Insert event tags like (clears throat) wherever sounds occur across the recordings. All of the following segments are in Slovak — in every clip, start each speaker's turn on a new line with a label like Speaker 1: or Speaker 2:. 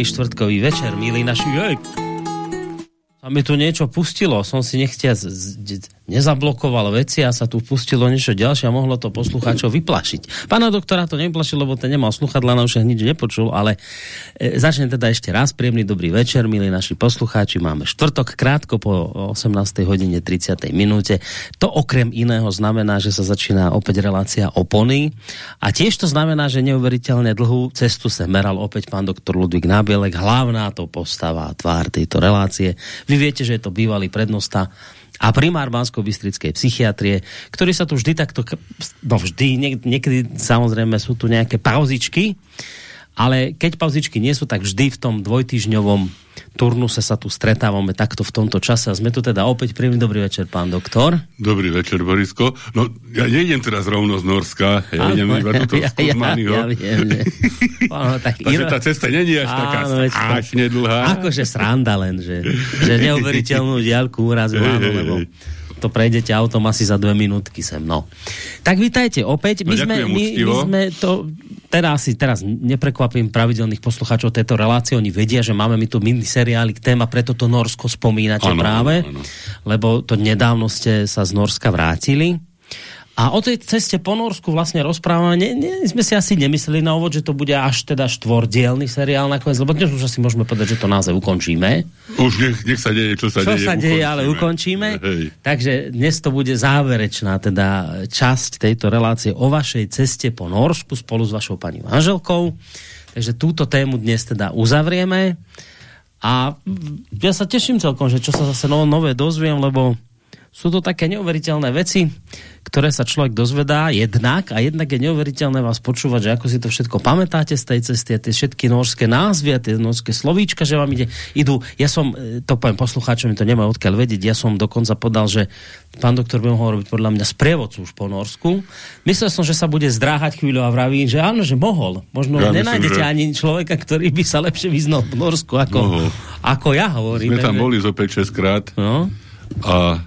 Speaker 1: Dobrý štvrtkový večer, milí naši. Jej. A mi tu niečo pustilo, som si nechtia nezablokoval veci a sa tu pustilo niečo ďalšie a mohlo to poslucháčov vyplašiť. Pána doktora to neplašilo, lebo ten nemal sluchadla, na už nič nepočul, ale e, začnem teda ešte raz. Príjemný dobrý večer, milí naši poslucháči. Máme štvrtok krátko po 18. hodine 30. minúte. To okrem iného znamená, že sa začína opäť relácia opony a tiež to znamená, že neuveriteľne dlhú cestu sa meral opäť pán doktor Ludvík Nábielek, hlavná to postava, tvár tejto relácie. Vy viete, že je to bývalý prednosta a primár bansko psychiatrie, ktorý sa tu vždy takto, no vždy, niekedy samozrejme sú tu nejaké pauzičky, ale keď pauzičky nie sú, tak vždy v tom dvojtyžňovom turnuse sa tu stretávame takto v tomto čase a sme tu teda opäť príjemný dobrý večer, pán doktor.
Speaker 2: Dobrý večer, Borisko. No, ja nejdem teraz rovno z Norska, ja idem iba tuto ja, z Kuzmányho. Ja, ja viem, že... Áno, tak (laughs) Takže tá cesta není až taká strašne dlhá.
Speaker 1: Akože sranda len, že, že neuveriteľnú (laughs) diálku urazil, áno, lebo to prejdete autom asi za dve minútky sem, no. Tak vítajte opäť. My, no, sme, my, my sme to, teraz si teraz neprekvapím pravidelných poslucháčov tejto relácie, oni vedia, že máme my tu miniseriály k téma, preto to Norsko spomínate ano, práve, ano, ano. lebo to nedávno ste sa z Norska vrátili. A o tej ceste po Norsku vlastne rozprávame. Nie, nie, sme si asi nemysleli na ovod, že to bude až teda štvordielný seriál nakoniec, lebo dnes už asi môžeme povedať, že to naozaj ukončíme.
Speaker 2: Už nech, nech sa deje, čo sa
Speaker 1: čo
Speaker 2: deje.
Speaker 1: Čo sa deje, ale ukončíme. Hej. Takže dnes to bude záverečná teda časť tejto relácie o vašej ceste po Norsku spolu s vašou pani manželkou. Takže túto tému dnes teda uzavrieme. A ja sa teším celkom, že čo sa zase nové dozviem, lebo sú to také neuveriteľné veci, ktoré sa človek dozvedá jednak a jednak je neuveriteľné vás počúvať, že ako si to všetko pamätáte z tej cesty, tie všetky norské názvy a tie norské slovíčka, že vám ide, idú, ja som, e, to poviem poslucháčom, to nemá odkiaľ vedieť, ja som dokonca podal, že pán doktor by mohol robiť podľa mňa sprievodcu už po Norsku. Myslel som, že sa bude zdráhať chvíľu a vraví, že áno, že mohol. Možno ja nenájdete myslím, že... ani človeka, ktorý by sa lepšie vyznal v Norsku ako, ako ja hovorím.
Speaker 2: Sme tam boli zo 5-6 krát. No? A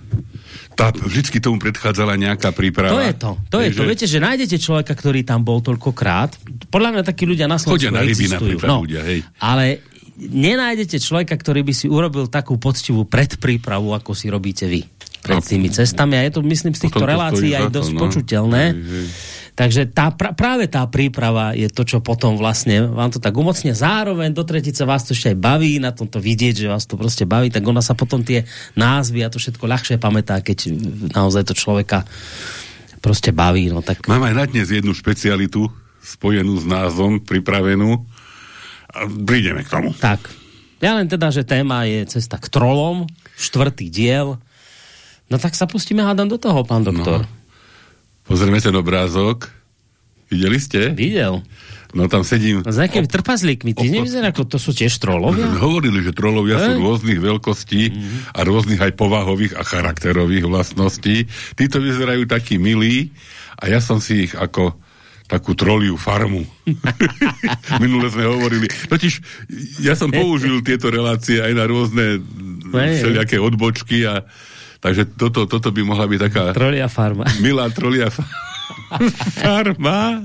Speaker 2: tá, vždycky tomu predchádzala nejaká príprava.
Speaker 1: To je to. To je, je to. Viete, že nájdete človeka, ktorý tam bol toľkokrát. Podľa mňa takí ľudia na Slovensku Chodia na ryby no, ľudia, hej. Ale nenájdete človeka, ktorý by si urobil takú poctivú predprípravu, ako si robíte vy pred tými cestami. A je to, myslím, z týchto relácií aj dosť no. počuteľné. Hej, hej Takže tá, pra, práve tá príprava je to, čo potom vlastne vám to tak umocne. Zároveň do tretice vás to ešte aj baví, na tomto vidieť, že vás to proste baví, tak ona sa potom tie názvy a to všetko ľahšie pamätá, keď naozaj to človeka proste baví. No, tak...
Speaker 2: Mám aj na dnes jednu špecialitu spojenú s názvom, pripravenú. A prídeme k tomu.
Speaker 1: Tak. Ja len teda, že téma je cesta k trolom, štvrtý diel. No tak sa pustíme, hádam, do toho, pán doktor. No.
Speaker 2: Pozrieme ten obrázok. Videli ste?
Speaker 1: Videl.
Speaker 2: No tam sedím...
Speaker 1: S nejakými trpazlíkmi. Ty nevyzerá, ako to sú tiež trolovia? (laughs)
Speaker 2: Hovorili, že trolovia sú rôznych veľkostí mm-hmm. a rôznych aj povahových a charakterových vlastností. Títo vyzerajú takí milí a ja som si ich ako takú troliu farmu. (laughs) (laughs) Minule sme hovorili. Totiž ja som použil tieto relácie aj na rôzne všelijaké odbočky a Takže toto, toto by mohla byť taká...
Speaker 1: Trolia farma. (laughs)
Speaker 2: Milá trolia farma.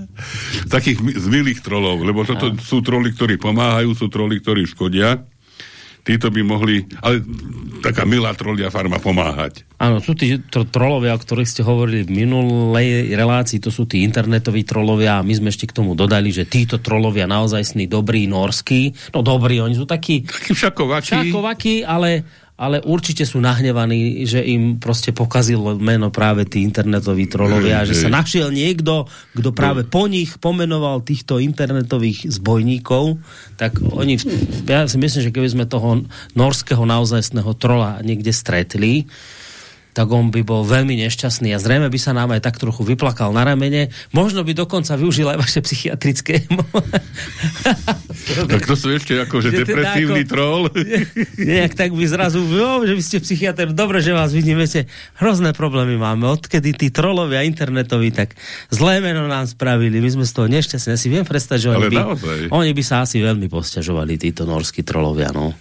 Speaker 2: Takých z milých trolov, lebo toto sú troli, ktorí pomáhajú, sú troli, ktorí škodia. Títo by mohli, ale taká milá trolia farma pomáhať.
Speaker 1: Áno, sú tí tro trolovia, o ktorých ste hovorili v minulej relácii, to sú tí internetoví trolovia a my sme ešte k tomu dodali, že títo trolovia naozaj sní dobrí, norskí, no dobrí, oni sú takí...
Speaker 2: Takí všakovaky.
Speaker 1: Všakovaky, ale ale určite sú nahnevaní, že im proste pokazil meno práve tí internetoví trolovia, že sa našiel niekto, kto práve no. po nich pomenoval týchto internetových zbojníkov, tak oni, ja si myslím, že keby sme toho norského naozajstného trola niekde stretli, tak on by bol veľmi nešťastný a zrejme by sa nám aj tak trochu vyplakal na ramene. Možno by dokonca využil aj vaše psychiatrické... (laughs)
Speaker 2: tak to sú ešte akože (laughs) že depresívny teda ako, troll. (laughs)
Speaker 1: Nejak tak by zrazu, jo, že vy ste psychiatr, dobre, že vás vidím, viete, hrozné problémy máme. Odkedy tí trollovia internetoví tak zlé meno nám spravili, my sme z toho nešťastní. Ja si viem predstaviť, že oni by, oni by sa asi veľmi posťažovali, títo norskí trolovia, no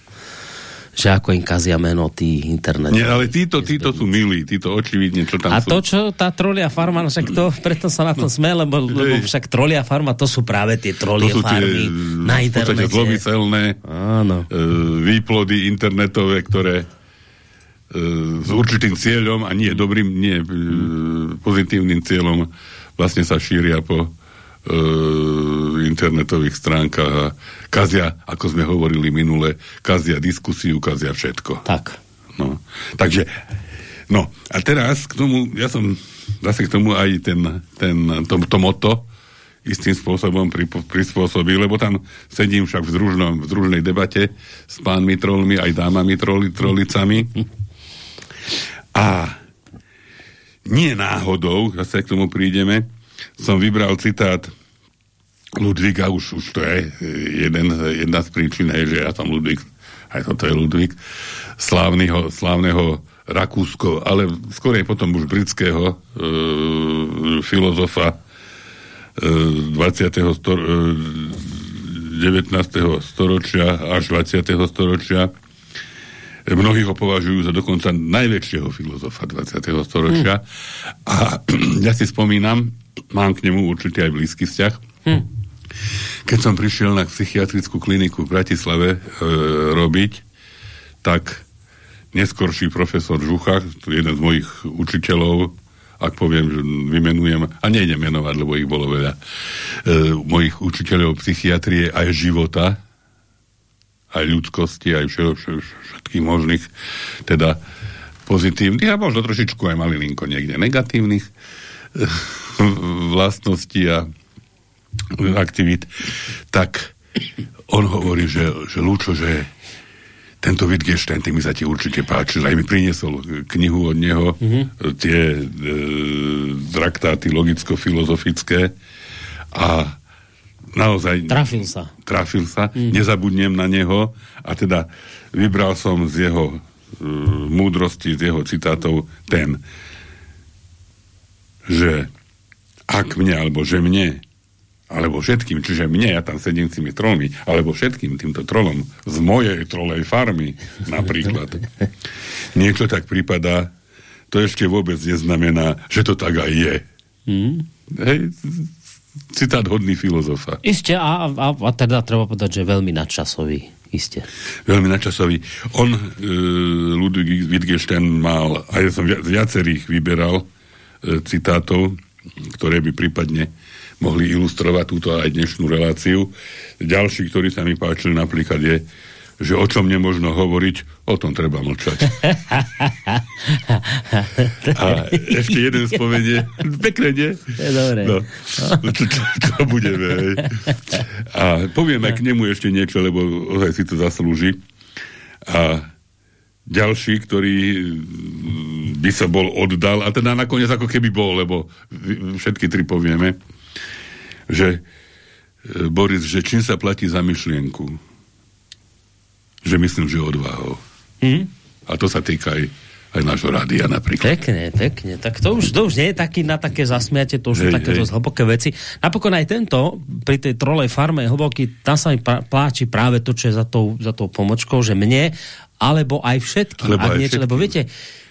Speaker 1: že ako im kazia meno tí internet.
Speaker 2: Nie, ale títo, títo sú milí, títo očividne, čo tam
Speaker 1: A
Speaker 2: sú.
Speaker 1: to, čo tá trolia farma, no však to, (laughs) preto sa na to sme, lebo, lebo však trolia farma, to sú práve tie trolie
Speaker 2: to sú tie,
Speaker 1: farmy na
Speaker 2: v podstate
Speaker 1: internete.
Speaker 2: zlomyselné
Speaker 1: Áno.
Speaker 2: e, výplody internetové, ktoré e, s určitým cieľom a nie dobrým, nie e, pozitívnym cieľom vlastne sa šíria po e, internetových stránkach a kazia, ako sme hovorili minule, kazia diskusiu, kazia všetko.
Speaker 1: Tak.
Speaker 2: No. Takže, no a teraz k tomu, ja som zase k tomu aj ten, ten to, to moto istým spôsobom pri, prispôsobil, lebo tam sedím však v, združnom, v združnej debate s pánmi trolmi, aj dámami troli, trolicami. A nie náhodou, zase k tomu prídeme, som vybral citát Ludvíka, už, už to je jeden, jedna z príčin, hej, že ja som Ludvík, aj toto je Ludvík, slávneho, slávneho Rakúsko, ale skorej potom už britského e, filozofa e, 20. Stor, e, 19. storočia až 20. storočia. E, Mnohí ho považujú za dokonca najväčšieho filozofa 20. storočia. Hmm. A (clears throat) ja si spomínam, mám k nemu určite aj blízky vzťah. Hmm. Keď som prišiel na psychiatrickú kliniku v Bratislave e, robiť, tak neskorší profesor Žucha, jeden z mojich učiteľov, ak poviem, že vymenujem, a nejdem menovať, lebo ich bolo veľa, e, mojich učiteľov psychiatrie aj života, aj ľudskosti, aj všetko, všetkých možných, teda pozitívnych a možno trošičku aj malilinko niekde negatívnych (laughs) vlastností a aktivít, tak on hovorí, že, že Lúčo, že tento Wittgenstein, ty mi sa ti určite páčil, aj mi priniesol knihu od neho, mm-hmm. tie e, traktáty logicko-filozofické a naozaj...
Speaker 1: Trafil sa.
Speaker 2: Trafil sa, mm. nezabudnem na neho a teda vybral som z jeho e, múdrosti, z jeho citátov ten, že ak mne, alebo že mne, alebo všetkým, čiže mne, ja tam sedím s tými trolmi, alebo všetkým týmto trolom z mojej trolej farmy napríklad, (laughs) niečo tak prípada, to ešte vôbec neznamená, že to tak aj je. Mm. Hej, citát hodný filozofa.
Speaker 1: Isté, a, a, a teda treba povedať, že veľmi nadčasový. Isté.
Speaker 2: Veľmi nadčasový. On, e, Ludwig Wittgenstein mal, a ja som viac, viacerých vyberal e, citátov, ktoré by prípadne mohli ilustrovať túto aj dnešnú reláciu. Ďalší, ktorý sa mi páčil napríklad je, že o čom nemožno hovoriť, o tom treba mlčať. (laughs) A ešte jeden spomenie. Pekne, nie?
Speaker 1: Je dobré.
Speaker 2: No, čo, čo budeme, hej. A poviem aj k nemu ešte niečo, lebo ozaj si to zaslúži. A ďalší, ktorý by sa bol oddal, a teda nakoniec ako keby bol, lebo všetky tri povieme, že Boris, že čím sa platí za myšlienku? Že myslím, že odvahou. Mm. A to sa týka aj, aj nášho rádia napríklad.
Speaker 1: Pekne, pekne. Tak to už, to už nie je taký na také zasmiate, to už sú také dosť hlboké veci. Napokon aj tento, pri tej trolej farme hlboký, tam sa mi pláči práve to, čo je za tou, za tou pomočkou, že mne, alebo aj všetkým.
Speaker 2: Alebo aj
Speaker 1: niečo,
Speaker 2: všetkým.
Speaker 1: lebo viete,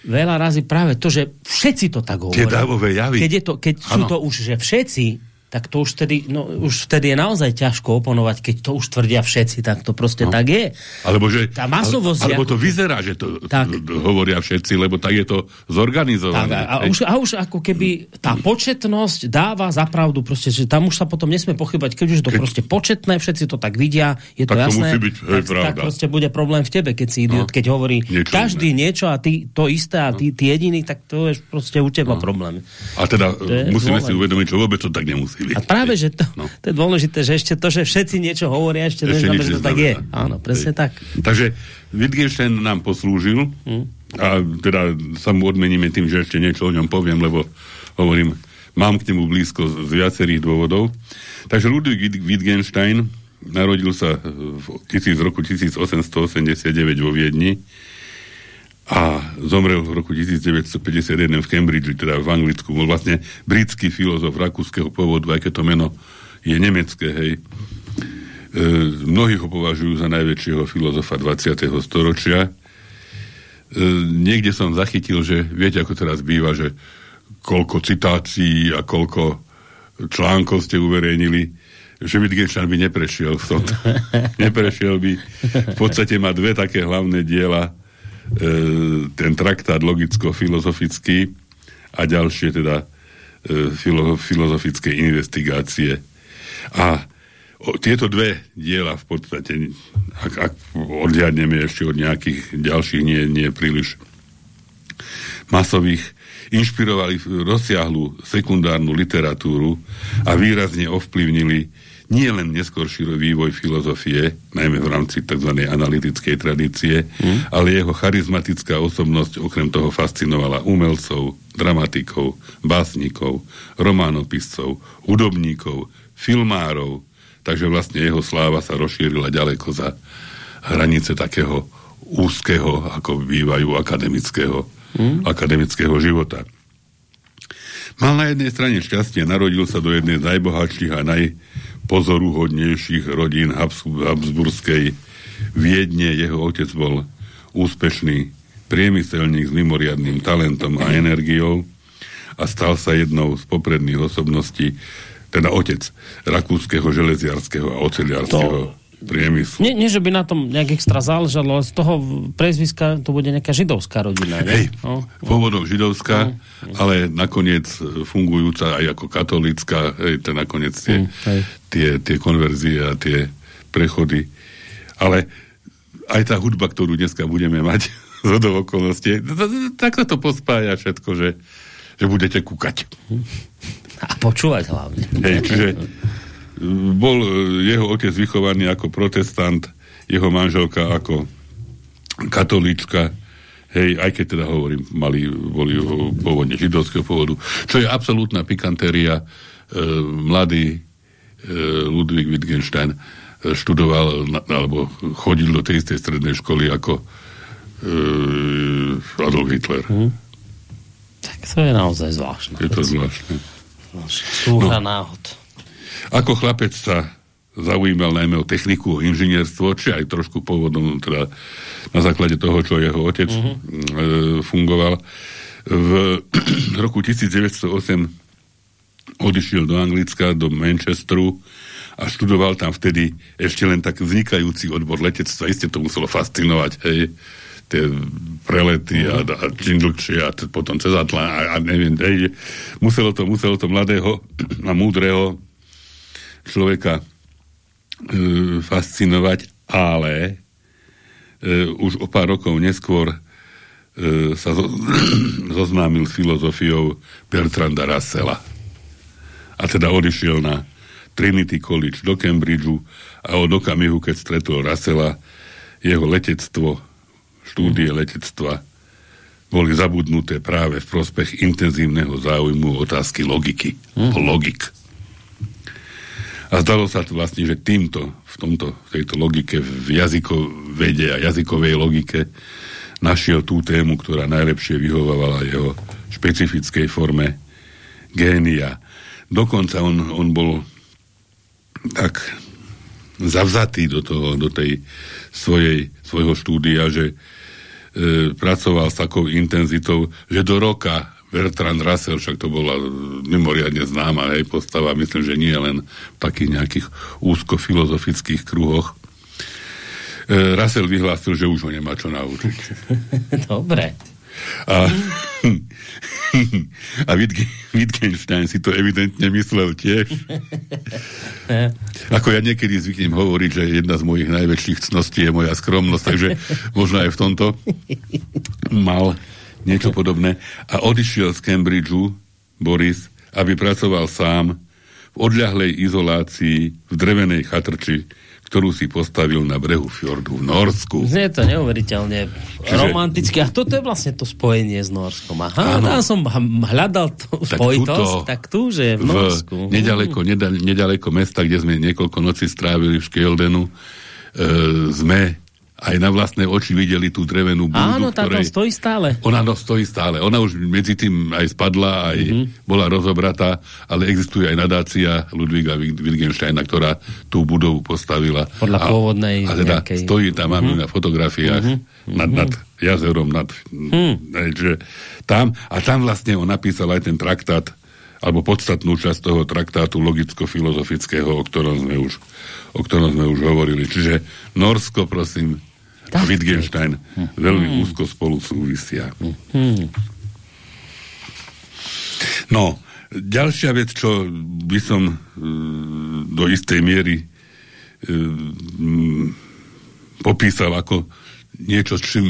Speaker 1: veľa razy práve to, že všetci to tak hovoria.
Speaker 2: Tie dávové javy.
Speaker 1: Keď, je to, keď sú to už, že všetci, tak to už vtedy, no, už vtedy je naozaj ťažko oponovať, keď to už tvrdia všetci, tak to proste no. tak je.
Speaker 2: Alebo, že,
Speaker 1: Tá masovosť
Speaker 2: alebo
Speaker 1: ako-
Speaker 2: to vyzerá, že to
Speaker 1: Tak.
Speaker 2: hovoria všetci, lebo tak je to
Speaker 1: Tak,
Speaker 2: zorganizované.
Speaker 1: a, a,
Speaker 2: Hej.
Speaker 1: už, a už ako keby tá početnosť dáva zapravdu, proste, že tam už sa potom nesmie pochybať, keď už je to
Speaker 2: Keď-
Speaker 1: proste početné, všetci to tak vidia, je to
Speaker 2: Tak to
Speaker 1: jasné,
Speaker 2: musí byť, hej,
Speaker 1: tak, tak
Speaker 2: pravda.
Speaker 1: proste bude problém v tebe, keď si idiot,
Speaker 2: No.
Speaker 1: keď hovorí
Speaker 2: Niečo
Speaker 1: každý niečo a ty to isté a ty, ty jediný, tak to je proste u teba problém.
Speaker 2: A teda musíme si uvedomiť, že vôbec to tak nemusí byť.
Speaker 1: A práve, že to,
Speaker 2: No.
Speaker 1: to je dôležité, že ešte to, že všetci niečo hovoria, ešte,
Speaker 2: Ešte
Speaker 1: neznamená, že to tak je. Áno, presne
Speaker 2: Hej.
Speaker 1: tak.
Speaker 2: Takže Wittgenstein nám poslúžil
Speaker 1: Hm.
Speaker 2: a teda sa mu odmeníme tým, že ešte niečo o ňom poviem, lebo hovorím, mám k nemu blízko z, z viacerých dôvodov. Takže Ludwig Witt- Wittgenstein narodil sa v tisíc, roku 1889 vo Viedni a zomrel v roku 1951 v Cambridge, teda v Anglicku. Bol vlastne britský filozof rakúskeho pôvodu, aj keď to meno je nemecké, hej. E, mnohí ho považujú za najväčšieho filozofa 20. storočia. niekde som zachytil, že viete, ako teraz býva, že koľko citácií a koľko článkov ste uverejnili, že Wittgenstein by neprešiel v tomto. (laughs) neprešiel by. V podstate má dve také hlavné diela. E, ten traktát logicko-filozofický a ďalšie teda e, filo, filozofické investigácie. A o, tieto dve diela v podstate, ak, ak odhľadneme ešte od nejakých ďalších nie, nie príliš masových, inšpirovali rozsiahlu sekundárnu literatúru a výrazne ovplyvnili nie len neskorší vývoj filozofie, najmä v rámci tzv. analytickej tradície, mm. ale jeho charizmatická osobnosť okrem toho fascinovala umelcov, dramatikov, básnikov, románopiscov, hudobníkov, filmárov, takže vlastne jeho sláva sa rozšírila ďaleko za hranice takého úzkeho, ako bývajú akademického, mm. akademického života. Mal na jednej strane šťastie, narodil sa do jednej z najbohatších a najpozoruhodnejších rodín Habsburskej Viedne. Jeho otec bol úspešný priemyselník s mimoriadným talentom a energiou a stal sa jednou z popredných osobností, teda otec rakúskeho železiarského a oceliarského to priemyslu.
Speaker 1: Nie, nie, že by na tom nejak extra záležalo, ale z toho prezviska to bude nejaká židovská rodina.
Speaker 2: Hej, no, pôvodom židovská, no, ale nakoniec fungujúca aj ako katolická, hej, to nakoniec tie, mm, tie, tie konverzie a tie prechody. Ale aj tá hudba, ktorú dneska budeme mať (laughs) z do okolností, takto to pospája všetko, že, že budete kúkať.
Speaker 1: A počúvať hlavne.
Speaker 2: Hej, čiže bol e, jeho otec vychovaný ako protestant, jeho manželka ako katolíčka, hej, aj keď teda hovorím, mali, boli pôvodne židovského pôvodu, čo je absolútna pikantéria. E, mladý e, Ludwig Wittgenstein e, študoval, na, alebo chodil do tej istej strednej školy ako e, Adolf Hitler. Hmm.
Speaker 1: Tak to je naozaj zvláštne.
Speaker 2: Je to zvláštne.
Speaker 1: Súhra no. náhod.
Speaker 2: Ako chlapec sa zaujímal najmä o techniku, o inžinierstvo, či aj trošku pôvodom, teda na základe toho, čo jeho otec uh-huh. e, fungoval. V (clears throat) roku 1908 odišiel do Anglicka, do Manchesteru a študoval tam vtedy ešte len tak vznikajúci odbor letectva. Isté to muselo fascinovať, hej, tie prelety a, a čindlčie a potom cez Atlán a, a neviem, hej, muselo to, muselo to mladého (clears throat) a múdreho človeka e, fascinovať, ale e, už o pár rokov neskôr e, sa zo, (clears throat) zoznámil s filozofiou Bertranda Russella. A teda odišiel na Trinity College do Cambridgeu a od okamihu, keď stretol Russella, jeho letectvo, štúdie letectva boli zabudnuté práve v prospech intenzívneho záujmu otázky logiky. Mm. Logik. A zdalo sa to vlastne, že týmto, v, tomto, v tejto logike, v jazykovede a jazykovej logike našiel tú tému, ktorá najlepšie vyhovovala jeho špecifickej forme génia. Dokonca on, on bol tak zavzatý do, toho, do tej svojej, svojho štúdia, že e, pracoval s takou intenzitou, že do roka Bertrand Russell, však to bola mimoriadne známa hej, postava, myslím, že nie len v takých nejakých úzko-filozofických kruhoch. E, Russell vyhlásil, že už ho nemá čo naučiť. (laughs)
Speaker 1: Dobre.
Speaker 2: A, (laughs) a Wittgenstein si to evidentne myslel tiež. Ako ja niekedy zvyknem hovoriť, že jedna z mojich najväčších cností je moja skromnosť, takže možno aj v tomto mal niečo podobné. A odišiel z Cambridgeu Boris, aby pracoval sám v odľahlej izolácii v drevenej chatrči, ktorú si postavil na brehu fjordu v Norsku.
Speaker 1: Je to neuveriteľne Čiže... romantické. A toto je vlastne to spojenie s Norskom. Aha, áno. tam som hľadal tú tak spojitosť, tuto, tak tu, že v Norsku.
Speaker 2: V nedaleko, nedaleko mesta, kde sme niekoľko noci strávili v Škieldenu, e, sme aj na vlastné oči videli tú drevenú
Speaker 1: búdu. Áno, táto ktorej... stojí stále.
Speaker 2: Ona no, stojí stále. Ona už medzi tým aj spadla, aj mm-hmm. bola rozobratá, ale existuje aj nadácia Ludviga Wittgensteina, ktorá tú budovu postavila.
Speaker 1: Podľa a, pôvodnej
Speaker 2: A teda nejakej... stojí tam, máme mm-hmm. na fotografiách, mm-hmm. nad, nad jazerom, nad... Mm. Že tam, a tam vlastne on napísal aj ten traktát, alebo podstatnú časť toho traktátu logicko-filozofického, o ktorom sme už, o ktorom sme už hovorili. Čiže Norsko, prosím. A Wittgenstein veľmi hmm. úzko spolu súvisia. Hmm. No, ďalšia vec, čo by som uh, do istej miery uh, popísal ako niečo, čím,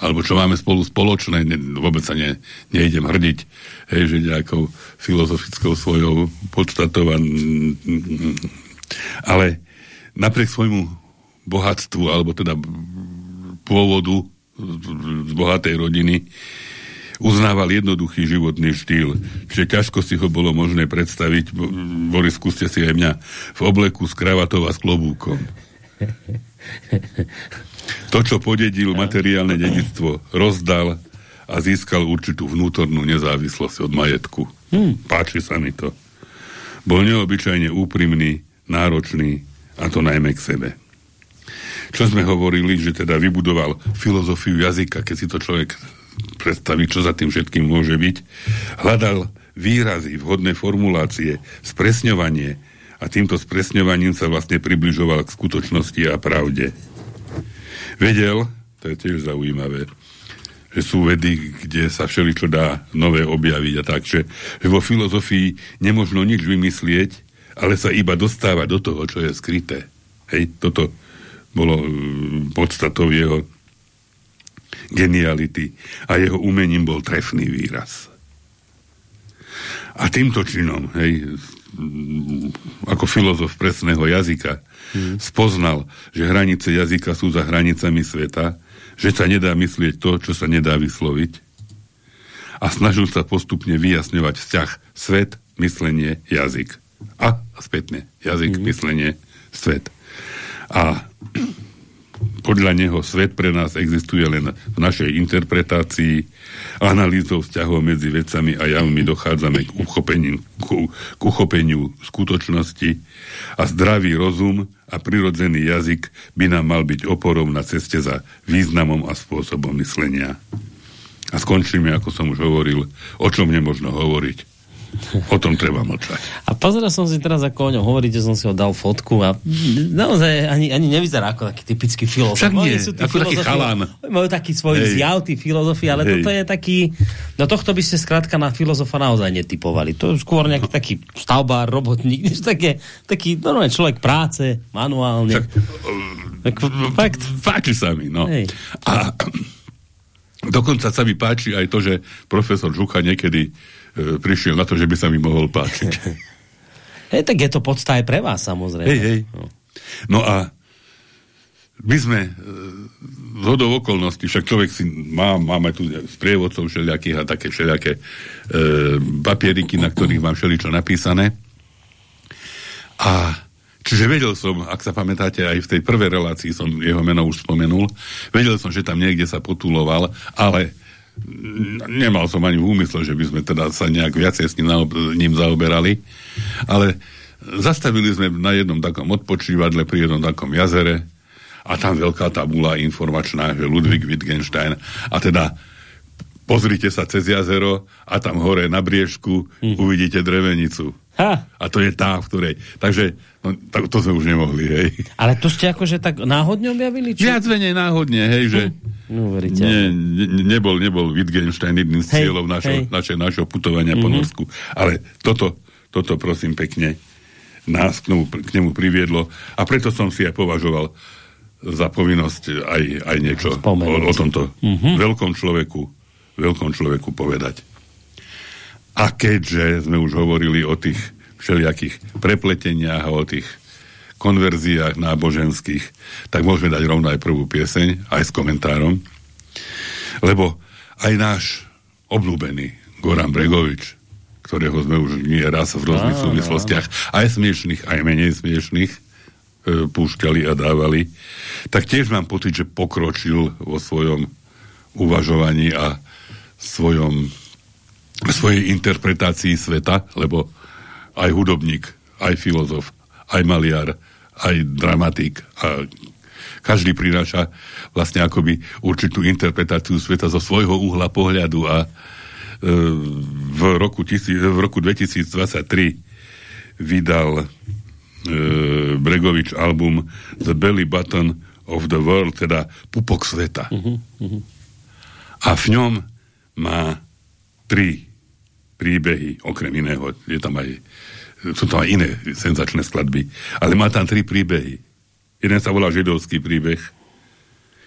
Speaker 2: alebo čo máme spolu spoločné, ne, vôbec sa ne, nejdem hrdiť, hej, že nejakou filozofickou svojou podstatou, ale napriek svojmu bohatstvu, alebo teda pôvodu z bohatej rodiny, uznával jednoduchý životný štýl. Čiže ťažko si ho bolo možné predstaviť, Boris, skúste si aj mňa, v obleku s kravatou a s klobúkom. To, čo podedil materiálne dedictvo, rozdal a získal určitú vnútornú nezávislosť od majetku. Hmm. Páči sa mi to. Bol neobyčajne úprimný, náročný a to najmä k sebe. Čo sme hovorili, že teda vybudoval filozofiu jazyka, keď si to človek predstaví, čo za tým všetkým môže byť, hľadal výrazy, vhodné formulácie, spresňovanie a týmto spresňovaním sa vlastne približoval k skutočnosti a pravde. Vedel, to je tiež zaujímavé, že sú vedy, kde sa všeličo dá nové objaviť a tak, že, že vo filozofii nemožno nič vymyslieť, ale sa iba dostáva do toho, čo je skryté. Hej, toto bolo mm, podstatou jeho geniality a jeho umením bol trefný výraz. A týmto činom, hej, mm, ako filozof presného jazyka, hmm. spoznal, že hranice jazyka sú za hranicami sveta, že sa nedá myslieť to, čo sa nedá vysloviť a snažil sa postupne vyjasňovať vzťah svet, myslenie, jazyk. A spätne, jazyk, mm. myslenie, svet. A podľa neho svet pre nás existuje len v našej interpretácii, analýzou vzťahov medzi vecami a javmi dochádzame k k, k uchopeniu skutočnosti a zdravý rozum a prirodzený jazyk by nám mal byť oporom na ceste za významom a spôsobom myslenia. A skončíme, ako som už hovoril, o čom nemožno hovoriť (laughs) O tom treba mlčať.
Speaker 1: A pozeral som si teraz, ako o ňom hovoríte, som si ho dal fotku a naozaj ani, ani nevyzerá ako taký typický filozof.
Speaker 2: Však nie, sú ako taký chalán.
Speaker 1: Majú taký svoj Hej. zjav, tí filozofi, ale Hej. toto je taký... No tohto by ste skrátka na filozofa naozaj netypovali. To je skôr nejaký taký stavbár, robotník, než také, taký normálny človek práce, manuálne. Však,
Speaker 2: tak, fakt. Páči sa mi, no. Hej. A (clears throat) dokonca sa mi páči aj to, že profesor Žucha niekedy prišiel na to, že by sa mi mohol páčiť. (laughs)
Speaker 1: Hej, tak je to podsta aj pre vás, samozrejme.
Speaker 2: Hej, hej. No. no a my sme e, z hodou okolností, však človek si má, máme tu sprievodcov všelijakých a také všelijaké e, papieriky, na ktorých mám všeličo napísané. A čiže vedel som, ak sa pamätáte, aj v tej prvej relácii som jeho meno už spomenul, vedel som, že tam niekde sa potuloval, ale nemal som ani v úmysle, že by sme teda sa nejak viacej s ním, ním zaoberali, ale zastavili sme na jednom takom odpočívadle pri jednom takom jazere a tam veľká tabula informačná, že Ludwig Wittgenstein a teda pozrite sa cez jazero a tam hore na briežku hm. uvidíte drevenicu. Ha. A to je tá, v ktorej... Takže no, tak, to sme už nemohli, hej.
Speaker 1: Ale to ste akože tak náhodne objavili?
Speaker 2: Či? Viac menej náhodne, hej, že... No, veríte. Nie, ne, nebol, nebol Wittgenstein jedným z cieľov našho, naše, našho putovania mm-hmm. po mhm. Norsku. Ale toto, toto prosím pekne nás k nemu, k nemu priviedlo a preto som si aj považoval za povinnosť aj, aj niečo o, o tomto mm-hmm. veľkom človeku veľkom človeku povedať. A keďže sme už hovorili o tých všelijakých prepleteniach a o tých konverziách náboženských, tak môžeme dať rovno aj prvú pieseň, aj s komentárom. Lebo aj náš obľúbený Goran Bregovič, ktorého sme už nie raz v rôznych súvislostiach, aj smiešných, aj menej smiešných, púšťali a dávali, tak tiež mám pocit, že pokročil vo svojom uvažovaní a svojom, svojej interpretácii sveta, lebo aj hudobník, aj filozof, aj maliar, aj dramatik a každý prináša vlastne akoby určitú interpretáciu sveta zo svojho uhla pohľadu a e, v, roku, v roku 2023 vydal e, Bregovič album The Belly Button of the World, teda pupok sveta. Uh-huh, uh-huh. A v ňom má tri príbehy, okrem iného, je tam aj, sú tam aj iné senzačné skladby, ale má tam tri príbehy. Jeden sa volá židovský príbeh,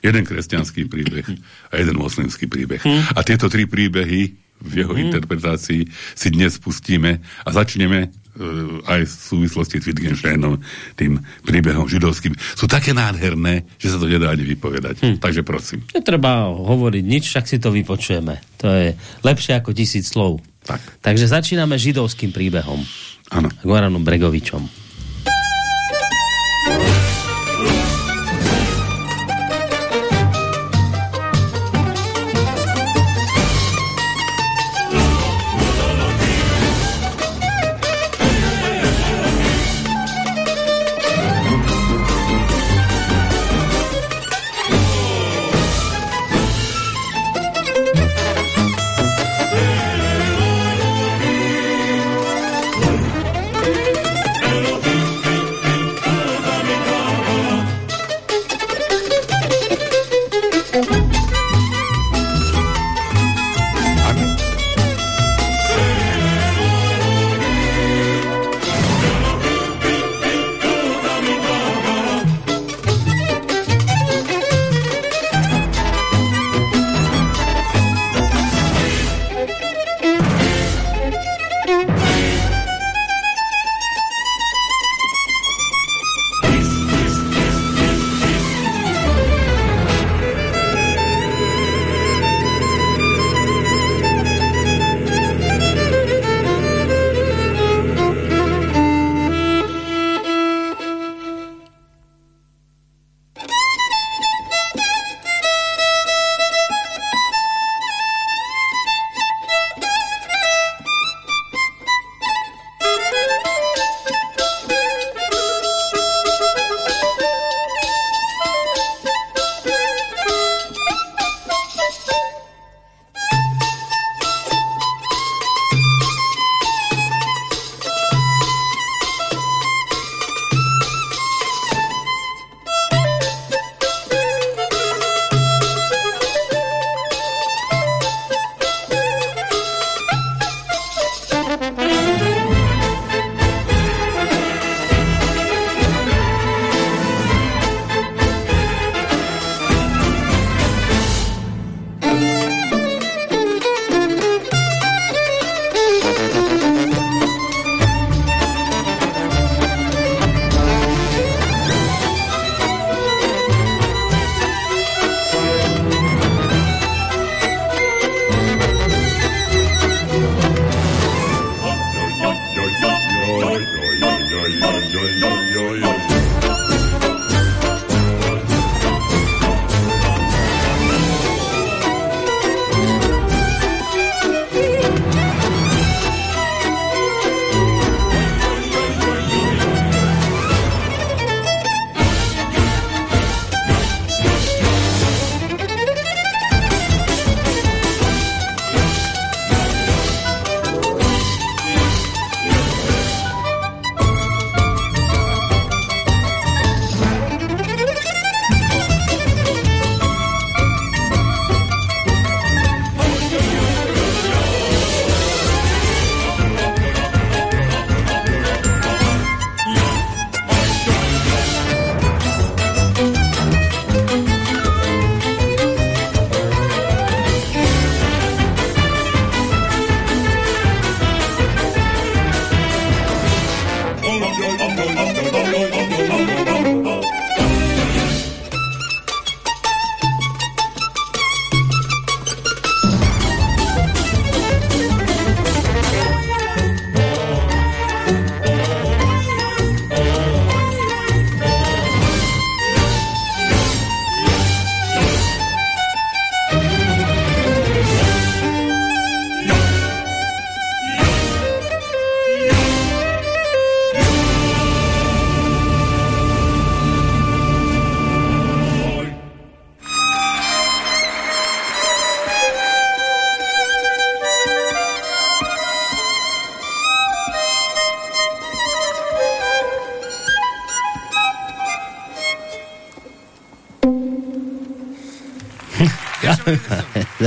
Speaker 2: jeden kresťanský príbeh a jeden moslimský príbeh. Hmm. A tieto tri príbehy v jeho hmm. interpretácii si dnes pustíme a začneme E, aj v súvislosti s Wittgensteinom, tým príbehom židovským, sú také nádherné, že sa to nedá ani vypovedať. Hm. Takže prosím.
Speaker 1: Netreba hovoriť nič, však si to vypočujeme. To je lepšie ako tisíc slov. Tak. Takže začíname židovským príbehom.
Speaker 2: Áno.
Speaker 1: Goranom Bregovičom.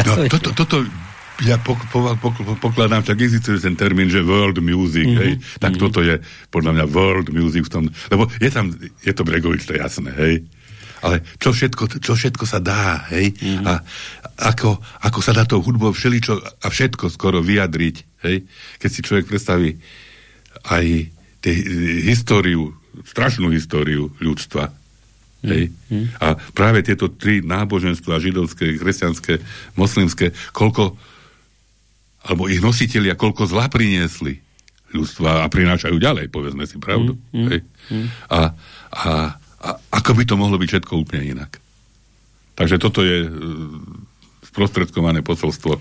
Speaker 2: No, toto, toto ja pok, po, po, po, pokladám, tak existuje ten termín, že world music, mm-hmm. hej, tak mm-hmm. toto je podľa mňa world music v tom, lebo je tam, je to Bregovič, to je jasné, hej, ale čo všetko, čo všetko sa dá, hej, mm-hmm. a ako, ako sa dá to hudbou všeličo a všetko skoro vyjadriť, hej, keď si človek predstaví aj tie, históriu, strašnú históriu ľudstva, Hej. Mm. A práve tieto tri náboženstva, židovské, kresťanské, moslimské, koľko alebo ich nositeľia koľko zla priniesli ľudstva a prinášajú ďalej, povedzme si pravdu. Mm, mm, mm. A, a, a ako by to mohlo byť všetko úplne inak. Takže toto je uh, sprostredkované posolstvo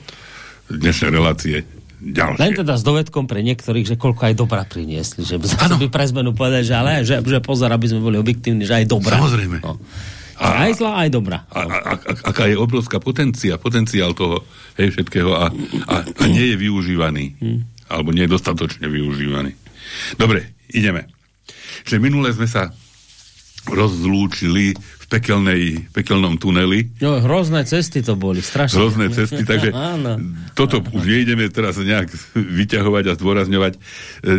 Speaker 2: dnešnej relácie ďalšie.
Speaker 1: Len teda s dovedkom pre niektorých, že koľko aj dobra priniesli. Že by pre zmenu povedať, že ale že, že pozor, aby sme boli objektívni, že aj dobra.
Speaker 2: Samozrejme. No.
Speaker 1: A, aj zlá, aj dobrá.
Speaker 2: A, a, a, aká je obrovská potencia, potenciál toho hej, všetkého a, a, a nie je využívaný. Hmm. Alebo nie je dostatočne využívaný. Dobre, ideme. Že minule sme sa rozlúčili pekelnej, pekelnom tuneli.
Speaker 1: Jo, hrozné cesty to boli, strašne.
Speaker 2: Hrozné cesty, takže (laughs) toto už nejdeme teraz nejak vyťahovať a zdôrazňovať. E,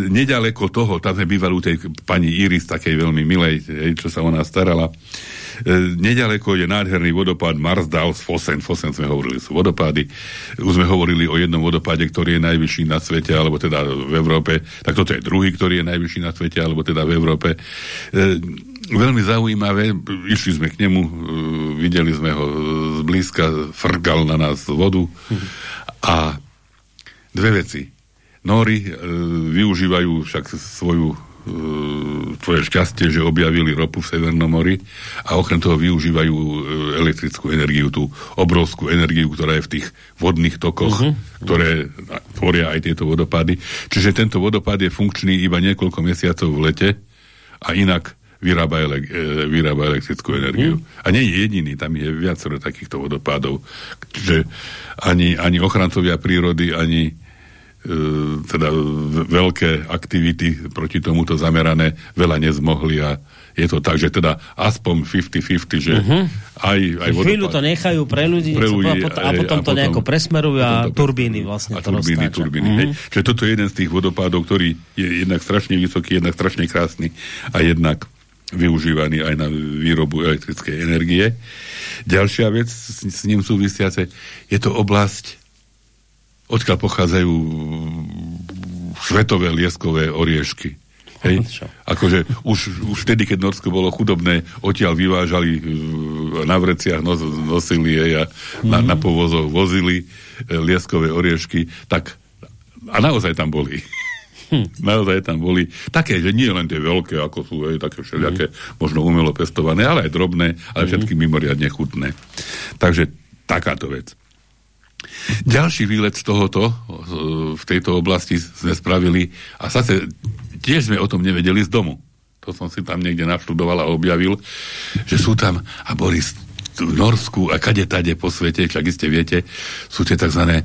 Speaker 2: nedaleko toho, tam sme bývali u tej pani Iris, takej veľmi milej, čo sa o nás starala. E, nedaleko je nádherný vodopád Marsdal z Fosen. Fosen sme hovorili, sú vodopády. Už sme hovorili o jednom vodopáde, ktorý je najvyšší na svete, alebo teda v Európe. Tak toto je druhý, ktorý je najvyšší na svete, alebo teda v Európe. E, veľmi zaujímavé, išli sme k nemu, e, videli sme ho zblízka, frgal na nás vodu a dve veci. Nóri e, využívajú však svoju E, tvoje šťastie, že objavili ropu v Severnom mori a okrem toho využívajú e, elektrickú energiu, tú obrovskú energiu, ktorá je v tých vodných tokoch, uh-huh. ktoré tvoria aj tieto vodopády. Čiže tento vodopád je funkčný iba niekoľko mesiacov v lete a inak vyrába, ele- e, vyrába elektrickú energiu. Uh-huh. A nie je jediný, tam je viacero takýchto vodopádov. Čiže ani, ani ochrancovia prírody, ani E, teda veľké aktivity proti tomuto zamerané veľa nezmohli a je to tak, že teda aspoň 50-50, že uh-huh. aj, aj
Speaker 1: Chvíľu to nechajú pre ľudí, pre ľudí a, potom, a potom to nejako presmerujú a to, turbíny vlastne
Speaker 2: a to turbíny, roztáča. turbíny, uh-huh. hej. Čiže toto je jeden z tých vodopádov, ktorý je jednak strašne vysoký, jednak strašne krásny a jednak využívaný aj na výrobu elektrickej energie. Ďalšia vec s, s ním súvisiace, je to oblasť odkiaľ pochádzajú svetové lieskové oriešky. Hej? Akože už, už vtedy, keď Norsko bolo chudobné, odtiaľ vyvážali e, na vreciach, nos, nosili jej a na, mm. na povozoch vozili e, lieskové oriešky, tak a naozaj tam boli. Hm. Naozaj tam boli také, že nie len tie veľké, ako sú aj také všelijaké, hm. možno umelo pestované, ale aj drobné, ale hm. všetky mimoriadne chutné. Takže takáto vec. Ďalší výlet z tohoto, v tejto oblasti sme spravili a zase tiež sme o tom nevedeli z domu. To som si tam niekde naštudoval a objavil, že sú tam a boli v Norsku a kade tade po svete, však iste viete, sú tie tzv.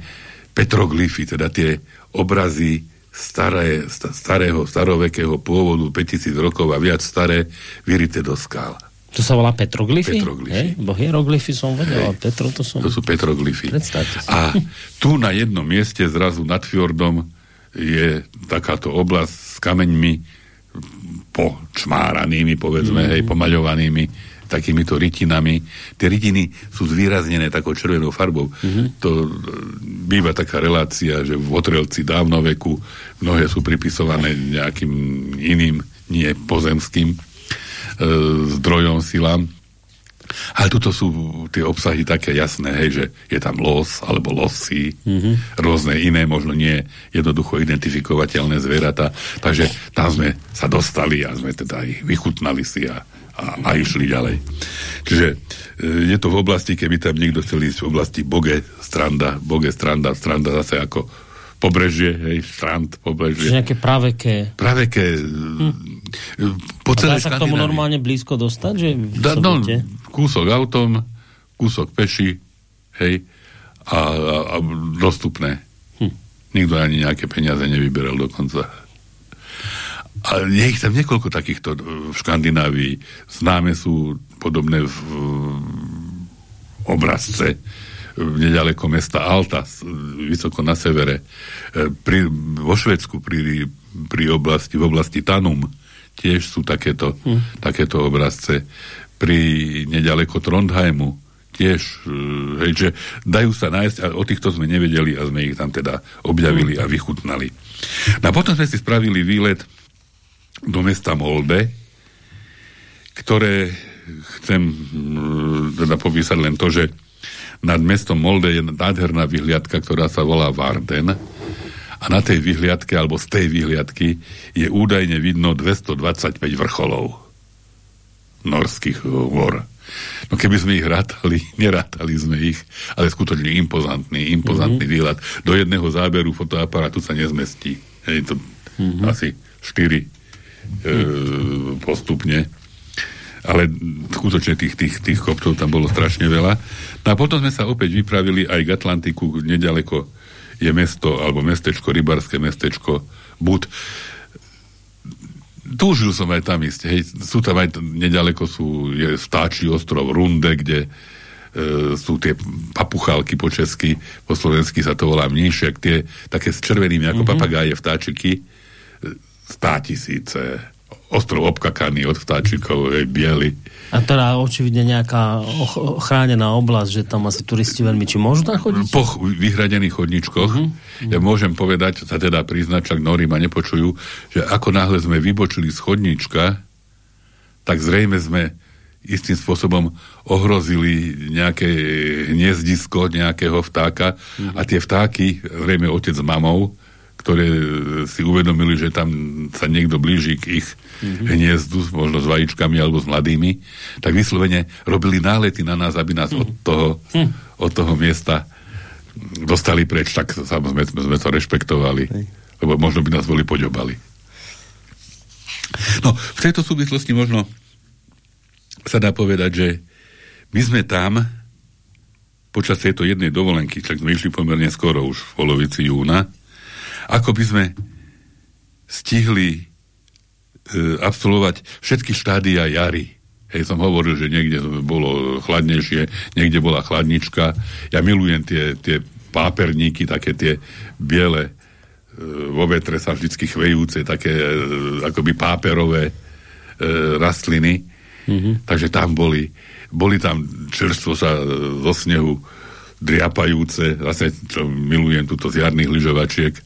Speaker 2: petroglyfy, teda tie obrazy staré, starého, starovekého pôvodu, 5000 rokov a viac staré, vyrité do skál.
Speaker 1: To sa volá petroglyfy?
Speaker 2: Petroglyfy. Hej?
Speaker 1: Bo hieroglyfy som vedel, ale petro to som...
Speaker 2: To sú petroglyfy.
Speaker 1: Predstavte si.
Speaker 2: A tu na jednom mieste zrazu nad fjordom je takáto oblasť s kameňmi počmáranými, povedzme, mm. hej, pomaľovanými takýmito rytinami. Tie rytiny sú zvýraznené takou červenou farbou. Mm-hmm. To e, býva taká relácia, že v otrelci dávnoveku mnohé sú pripisované nejakým iným, nie pozemským E, zdrojom silám. Ale tuto sú tie obsahy také jasné, hej, že je tam los alebo losy, mm-hmm. rôzne iné, možno nie jednoducho identifikovateľné zvieratá. Takže tam sme sa dostali a sme teda ich vychutnali si a, a, a išli ďalej. Čiže e, je to v oblasti, keby tam niekto chcel ísť v oblasti Boge, Stranda, Boge, Stranda, Stranda zase ako pobrežie, hej, strand, pobrežie.
Speaker 1: Čiže nejaké praveké.
Speaker 2: Praveké. Hm.
Speaker 1: Po celej sa k tomu normálne blízko dostať? Že
Speaker 2: da, no, kúsok autom, kúsok peši, hej, a, a, a dostupné. Hm. Nikto ani nejaké peniaze nevyberal dokonca. A je ich tam niekoľko takýchto v Škandinávii. Známe sú podobné v, v obrazce nedaleko mesta Alta, vysoko na severe, e, pri, vo Švedsku pri, pri oblasti, v oblasti Tanum tiež sú takéto, hm. takéto obrazce. Pri nedaleko Trondheimu tiež, e, hej, že dajú sa nájsť a o týchto sme nevedeli a sme ich tam teda objavili a vychutnali. No a potom sme si spravili výlet do mesta Molde, ktoré chcem teda popísať len to, že nad mestom Molde je nádherná vyhliadka, ktorá sa volá Varden a na tej vyhliadke, alebo z tej vyhliadky je údajne vidno 225 vrcholov norských hôr. No keby sme ich rátali, (laughs) nerátali sme ich, ale skutočne impozantný, impozantný mm-hmm. výhľad. Do jedného záberu fotoaparátu sa nezmestí. Je to mm-hmm. asi 4 e, postupne ale skutočne tých, tých, tých kopcov tam bolo strašne veľa. No a potom sme sa opäť vypravili aj k Atlantiku, nedaleko je mesto, alebo mestečko, rybarské mestečko Bud. Túžil som aj tam ísť. Hej. Sú tam aj, nedaleko sú, je vtáčí ostrov Runde, kde e, sú tie papuchálky po česky, po slovensky sa to volá mníšek, tie také s červenými ako mm-hmm. papagáje vtáčiky, stá tisíce, ostrov obkakaný od vtáčikov, je biely.
Speaker 1: A teda očividne nejaká chránená oblasť, že tam asi turisti veľmi, či môžu tam chodiť?
Speaker 2: Po vyhradených chodničkoch. Uh-huh. Ja môžem povedať, sa teda priznať, čak Nori ma nepočujú, že ako náhle sme vybočili z chodnička, tak zrejme sme istým spôsobom ohrozili nejaké hniezdisko nejakého vtáka uh-huh. a tie vtáky, zrejme otec s mamou, ktoré si uvedomili, že tam sa niekto blíži k ich mm-hmm. hniezdu, možno s vajíčkami alebo s mladými, tak vyslovene robili nálety na nás, aby nás mm-hmm. od, toho, mm-hmm. od toho miesta dostali preč, tak samozrejme sme, sme to rešpektovali, Hej. lebo možno by nás boli poďobali. No, v tejto súvislosti možno sa dá povedať, že my sme tam počas tejto jednej dovolenky, tak sme išli pomerne skoro už v polovici júna, ako by sme stihli e, absolvovať všetky štádia jary. Hej, som hovoril, že niekde bolo chladnejšie, niekde bola chladnička. Ja milujem tie, tie páperníky, také tie biele, e, vo vetre sa vždycky chvejúce, také e, akoby páperové e, rastliny. Mm-hmm. Takže tam boli, boli tam čerstvo sa zo snehu driapajúce, zase čo milujem túto z jarných lyžovačiek, e,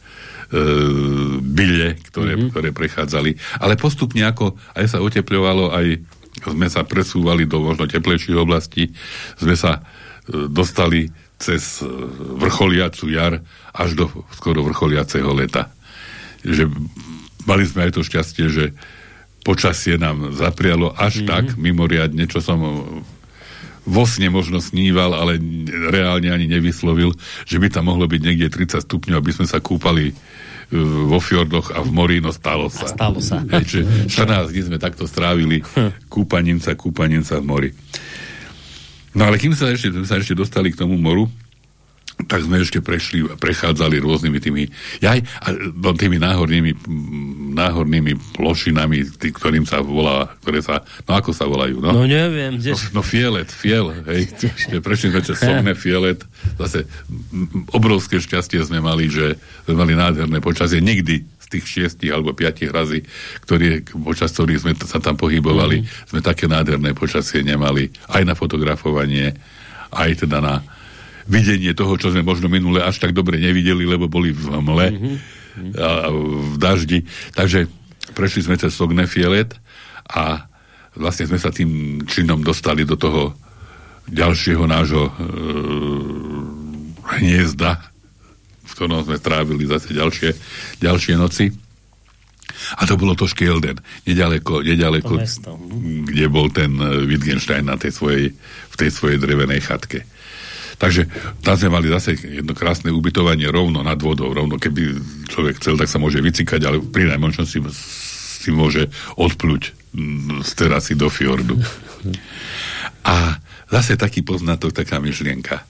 Speaker 2: byle, ktoré, mm-hmm. ktoré prechádzali. Ale postupne ako aj sa oteplovalo, aj sme sa presúvali do možno teplejších oblastí, sme sa e, dostali cez e, vrcholiacu jar až do skoro vrcholiaceho leta. Že mali sme aj to šťastie, že počasie nám zaprialo až mm-hmm. tak mimoriadne, čo som vo sne možno sníval, ale reálne ani nevyslovil, že by tam mohlo byť niekde 30 stupňov, aby sme sa kúpali e, vo fjordoch a v mori, no stalo sa.
Speaker 1: A stalo sa. (laughs)
Speaker 2: Hej, 14 dní sme takto strávili (laughs) kúpaním sa, kúpaním sa v mori. No ale kým sa ešte, sa ešte dostali k tomu moru, tak sme ešte prešli prechádzali rôznymi tými, jaj, a, no, tými náhornými, náhornými plošinami, tý, ktorým sa volá, ktoré sa, no ako sa volajú, no?
Speaker 1: No neviem,
Speaker 2: kde... No, no fielet, fiel, hej. (laughs) prešli sme cez Somne, fielet, zase obrovské šťastie sme mali, že sme mali nádherné počasie, nikdy z tých šiestich alebo piatich razy, ktorý, počas ktorých sme sa tam pohybovali, mm. sme také nádherné počasie nemali, aj na fotografovanie, aj teda na videnie toho, čo sme možno minule až tak dobre nevideli, lebo boli v mle mm-hmm. a v daždi. Takže prešli sme cez Sognefielet a vlastne sme sa tým činom dostali do toho ďalšieho nášho e, hniezda, v ktorom sme strávili zase ďalšie, ďalšie noci. A to bolo to Škielden, nedaleko, nedaleko kde bol ten Wittgenstein na tej svojej, v tej svojej drevenej chatke. Takže tam sme mali zase jedno krásne ubytovanie rovno nad vodou, rovno keby človek chcel, tak sa môže vycikať, ale pri najmenšom si, si môže odpluť mm, z terasy do fjordu. A zase taký poznatok, taká myšlienka.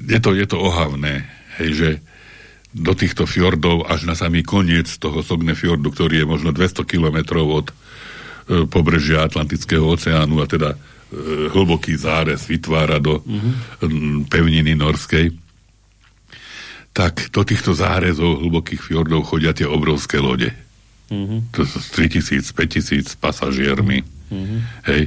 Speaker 2: Je to, je to ohavné, hej, že do týchto fjordov až na samý koniec toho Sogne fjordu, ktorý je možno 200 kilometrov od e, pobrežia Atlantického oceánu a teda hlboký zárez vytvára do mm-hmm. pevniny norskej, tak do týchto zárezov hlbokých fjordov chodia tie obrovské lode. Mm-hmm. To sú 3000, 5000 pasažiermi. Mm-hmm. Hej.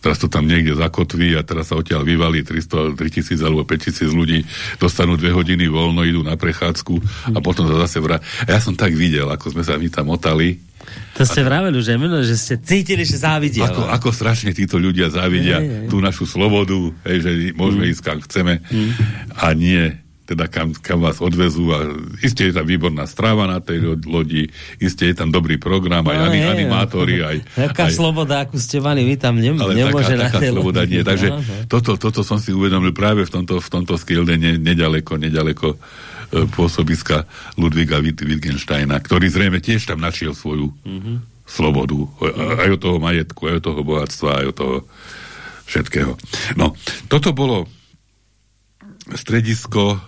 Speaker 2: Teraz to tam niekde zakotví a teraz sa odtiaľ vyvalí 300, 3000 alebo 5000 ľudí, dostanú dve hodiny voľno, idú na prechádzku mm-hmm. a mhm. potom sa zase vrá. Ja som tak videl, ako sme sa my tam motali.
Speaker 1: To ste vraveli už, že ste cítili, že závidia.
Speaker 2: Ako, ako strašne títo ľudia závidia je, je, je. tú našu slobodu, hej, že môžeme mm. ísť kam chceme mm. a nie teda kam, kam vás odvezú a iste je tam výborná stráva na tej lodi, iste je tam dobrý program, aj no, ani, animátori, aj...
Speaker 1: Taká aj, sloboda, akú ste mali vy tam ne, ale nemôže taká, na taká
Speaker 2: sloboda nie. Takže no, no. Toto, toto som si uvedomil práve v tomto, v tomto skilde ne, nedaleko, nedaleko pôsobiska Ludviga Wittgensteina, ktorý zrejme tiež tam našiel svoju mm-hmm. slobodu. Aj od toho majetku, aj od toho bohatstva, aj od toho všetkého. No, toto bolo stredisko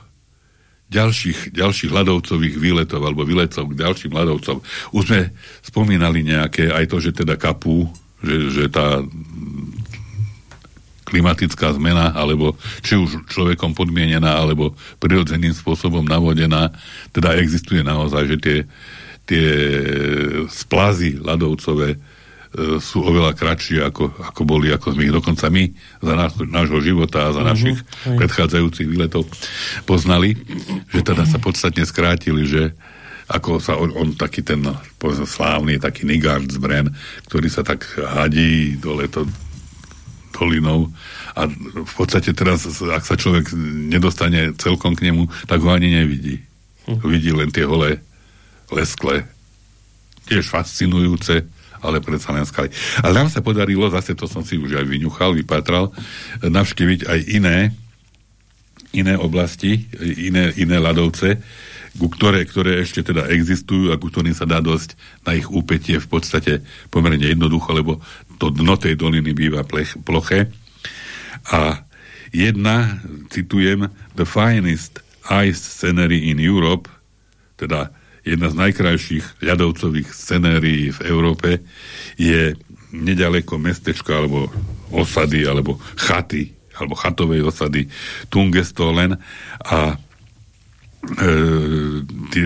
Speaker 2: ďalších, ďalších ľadovcových výletov alebo výletov k ďalším ľadovcom. Už sme spomínali nejaké, aj to, že teda kapú, že, že tá klimatická zmena, alebo či už človekom podmienená, alebo prirodzeným spôsobom navodená, teda existuje naozaj, že tie, tie splazy ľadovcové E, sú oveľa kratšie, ako, ako boli, ako sme ich dokonca my za nás, nášho života a za uh-huh. našich uh-huh. predchádzajúcich výletov poznali, že teda sa podstatne skrátili, že ako sa on, on taký ten povedzme, slávny, taký Nigard z Bren, ktorý sa tak hadí dole to dolinou a v podstate teraz, ak sa človek nedostane celkom k nemu, tak ho ani nevidí. Uh-huh. Vidí len tie holé leskle. Tiež fascinujúce ale predsa len skaly. Ale nám sa podarilo, zase to som si už aj vyňuchal, vypatral, navštíviť aj iné iné oblasti, iné, iné ľadovce, ku ktoré, ktoré ešte teda existujú a ku ktorým sa dá dosť na ich úpetie v podstate pomerne jednoducho, lebo to dno tej doliny býva plech, ploché. A jedna, citujem, the finest ice scenery in Europe, teda jedna z najkrajších ľadovcových scenérií v Európe je nedaleko mestečka alebo osady alebo chaty alebo chatovej osady Tungestolen a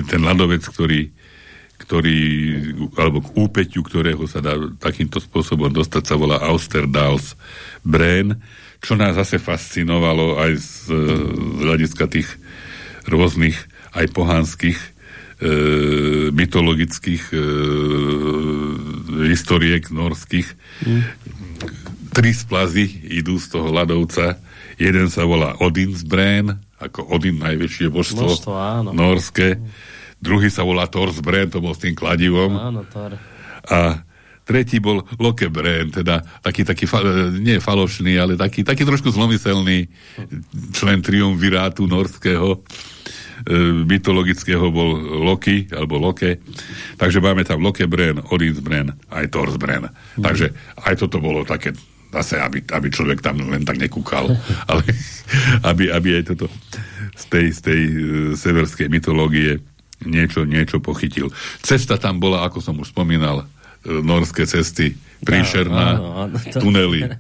Speaker 2: ten ľadovec, ktorý ktorý, alebo k úpeťu, ktorého sa dá takýmto spôsobom dostať, sa volá Austerdals Brén, čo nás zase fascinovalo aj z, z hľadiska tých rôznych aj pohanských e, mytologických e, historiek norských. Mm. Tri splazy idú z toho ľadovca. Jeden sa volá Odinsbrén, ako Odin najväčšie božstvo, božstvo norské. Druhý sa volá Thorsbrén, to bol s tým kladivom.
Speaker 1: Áno, Thor.
Speaker 2: A tretí bol Lokebrén, teda taký, taký fa, nie falošný, ale taký, taký trošku zlomyselný člen triumvirátu norského E, mytologického bol Loki, alebo Loke. Takže máme tam Lokebren, Odinsbren, aj Thorsbren. Mm. Takže aj toto bolo také zase, aby, aby človek tam len tak nekúkal, (laughs) ale aby, aby aj toto z tej, z tej uh, severskej mytológie niečo, niečo pochytil. Cesta tam bola, ako som už spomínal, uh, norské cesty príšerná, áno, áno, to... tunely, e,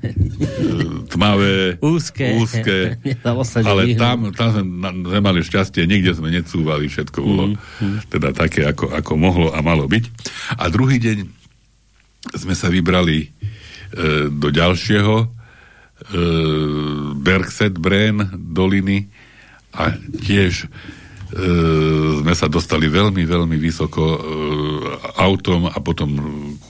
Speaker 2: tmavé,
Speaker 1: úzke,
Speaker 2: úzke (laughs) ale tam, tam sme, sme mali šťastie, nikde sme necúvali, všetko bolo mm, mm. teda také, ako, ako mohlo a malo byť. A druhý deň sme sa vybrali e, do ďalšieho e, Bergset Brén doliny a tiež e, sme sa dostali veľmi, veľmi vysoko e, autom a potom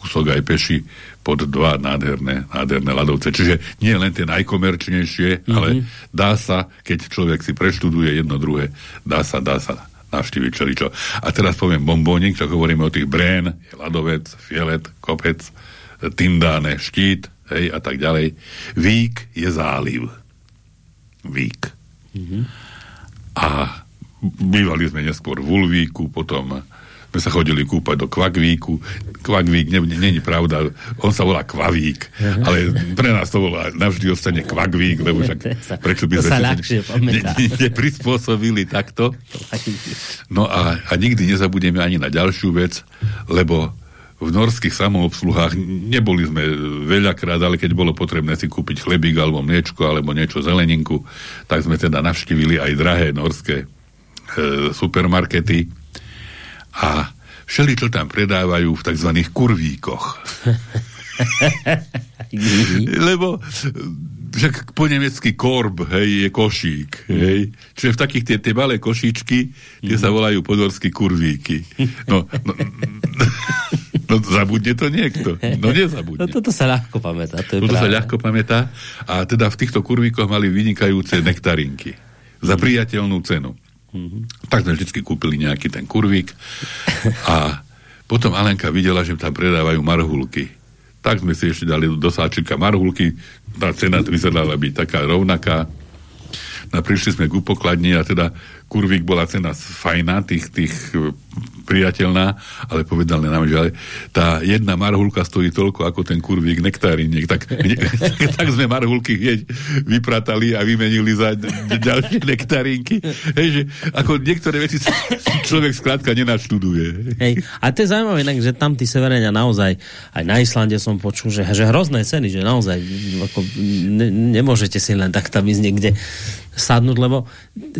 Speaker 2: kúsok aj peši pod dva nádherné, nádherné ľadovce. Čiže nie len tie najkomerčnejšie, mm-hmm. ale dá sa, keď človek si preštuduje jedno druhé, dá sa, dá sa navštíviť čeličo. A teraz poviem bombónik, čo hovoríme o tých brén, je ľadovec, fielet, kopec, tindáne, štít, hej, a tak ďalej. Vík je záliv. Vík. Mm-hmm. A bývali sme neskôr v Ulvíku, potom sme sa chodili kúpať do Kvakvíku. Kvakvík není pravda, on sa volá Kvavík, ale pre nás to volá navždy ostane Kvakvík, lebo však prečo by sme
Speaker 1: sa
Speaker 2: neprispôsobili takto. No a, a nikdy nezabudeme ani na ďalšiu vec, lebo v norských samoobsluhách neboli sme veľakrát, ale keď bolo potrebné si kúpiť chlebík alebo mliečko alebo niečo zeleninku, tak sme teda navštívili aj drahé norské e, supermarkety a všeli, čo tam predávajú v tzv. kurvíkoch. (laughs) Lebo však po nemecky korb, hej, je košík, hej. Čiže v takých tie, tie malé košíčky, tie sa volajú podorskí kurvíky. No, no, (laughs) no zabudne to niekto. No nezabudne. (laughs)
Speaker 1: No toto sa ľahko pamätá. To
Speaker 2: toto sa ľahko pamätá. A teda v týchto kurvíkoch mali vynikajúce nektarinky. Za priateľnú cenu. Mm-hmm. Tak sme vždy kúpili nejaký ten kurvík a potom Alenka videla, že tam predávajú marhulky tak sme si ešte dali do sáčika marhulky, tá cena vyzerala byť taká rovnaká. No, prišli sme k upokladni a teda kurvík bola cena fajná, tých, tých priateľná, ale povedali nám, že ale tá jedna marhulka stojí toľko ako ten kurvík nektariniek. Tak, (laughs) tak, tak sme marhulky hneď vypratali a vymenili za ďalšie nektarinky. Hej, že ako niektoré veci (laughs) človek skrátka nenaštuduje.
Speaker 1: Hej, a to je zaujímavé, inak, že tam tí severenia naozaj, aj na Islande som počul, že, že hrozné ceny, že naozaj ako, ne, nemôžete si len tak tam ísť niekde sadnúť, lebo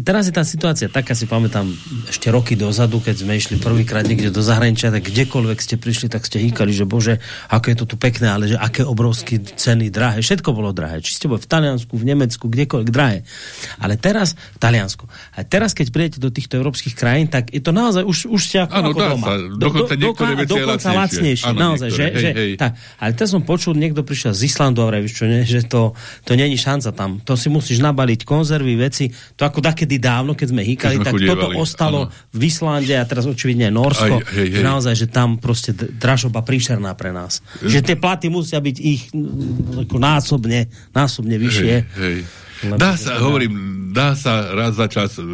Speaker 1: teraz je tá situácia taká, si pamätám ešte roky dozadu, keď sme išli prvýkrát niekde do zahraničia, tak kdekoľvek ste prišli, tak ste hýkali, že bože, ako je to tu pekné, ale že aké obrovské ceny drahé. Všetko bolo drahé. Či ste boli v Taliansku, v Nemecku, kdekoľvek drahé. Ale teraz v Taliansku. A teraz, keď prídete do týchto európskych krajín, tak je to naozaj už, už ste ako, ano, ako doma. Sa.
Speaker 2: Dokonca do, do, do, dokonca
Speaker 1: lacnejšie. Ano, naozaj, niektoré, že, hej, že, hej. Tak. Ale teraz som počul, niekto prišiel z Islandu a vraví, čo nie, že to, to není šanca tam. To si musíš nabaliť konzervy, veci. To ako dakedy dávno, keď sme hýkali, tak chodievali. toto ostalo ano. v Islande a teraz očividne Norsko. Aj, hej, hej. Naozaj, že tam proste dražoba príšerná pre nás. Hej. Že tie platy musia byť ich ako násobne, násobne vyššie. Hej, hej.
Speaker 2: Dá sa, hovorím, dá sa raz za čas uh,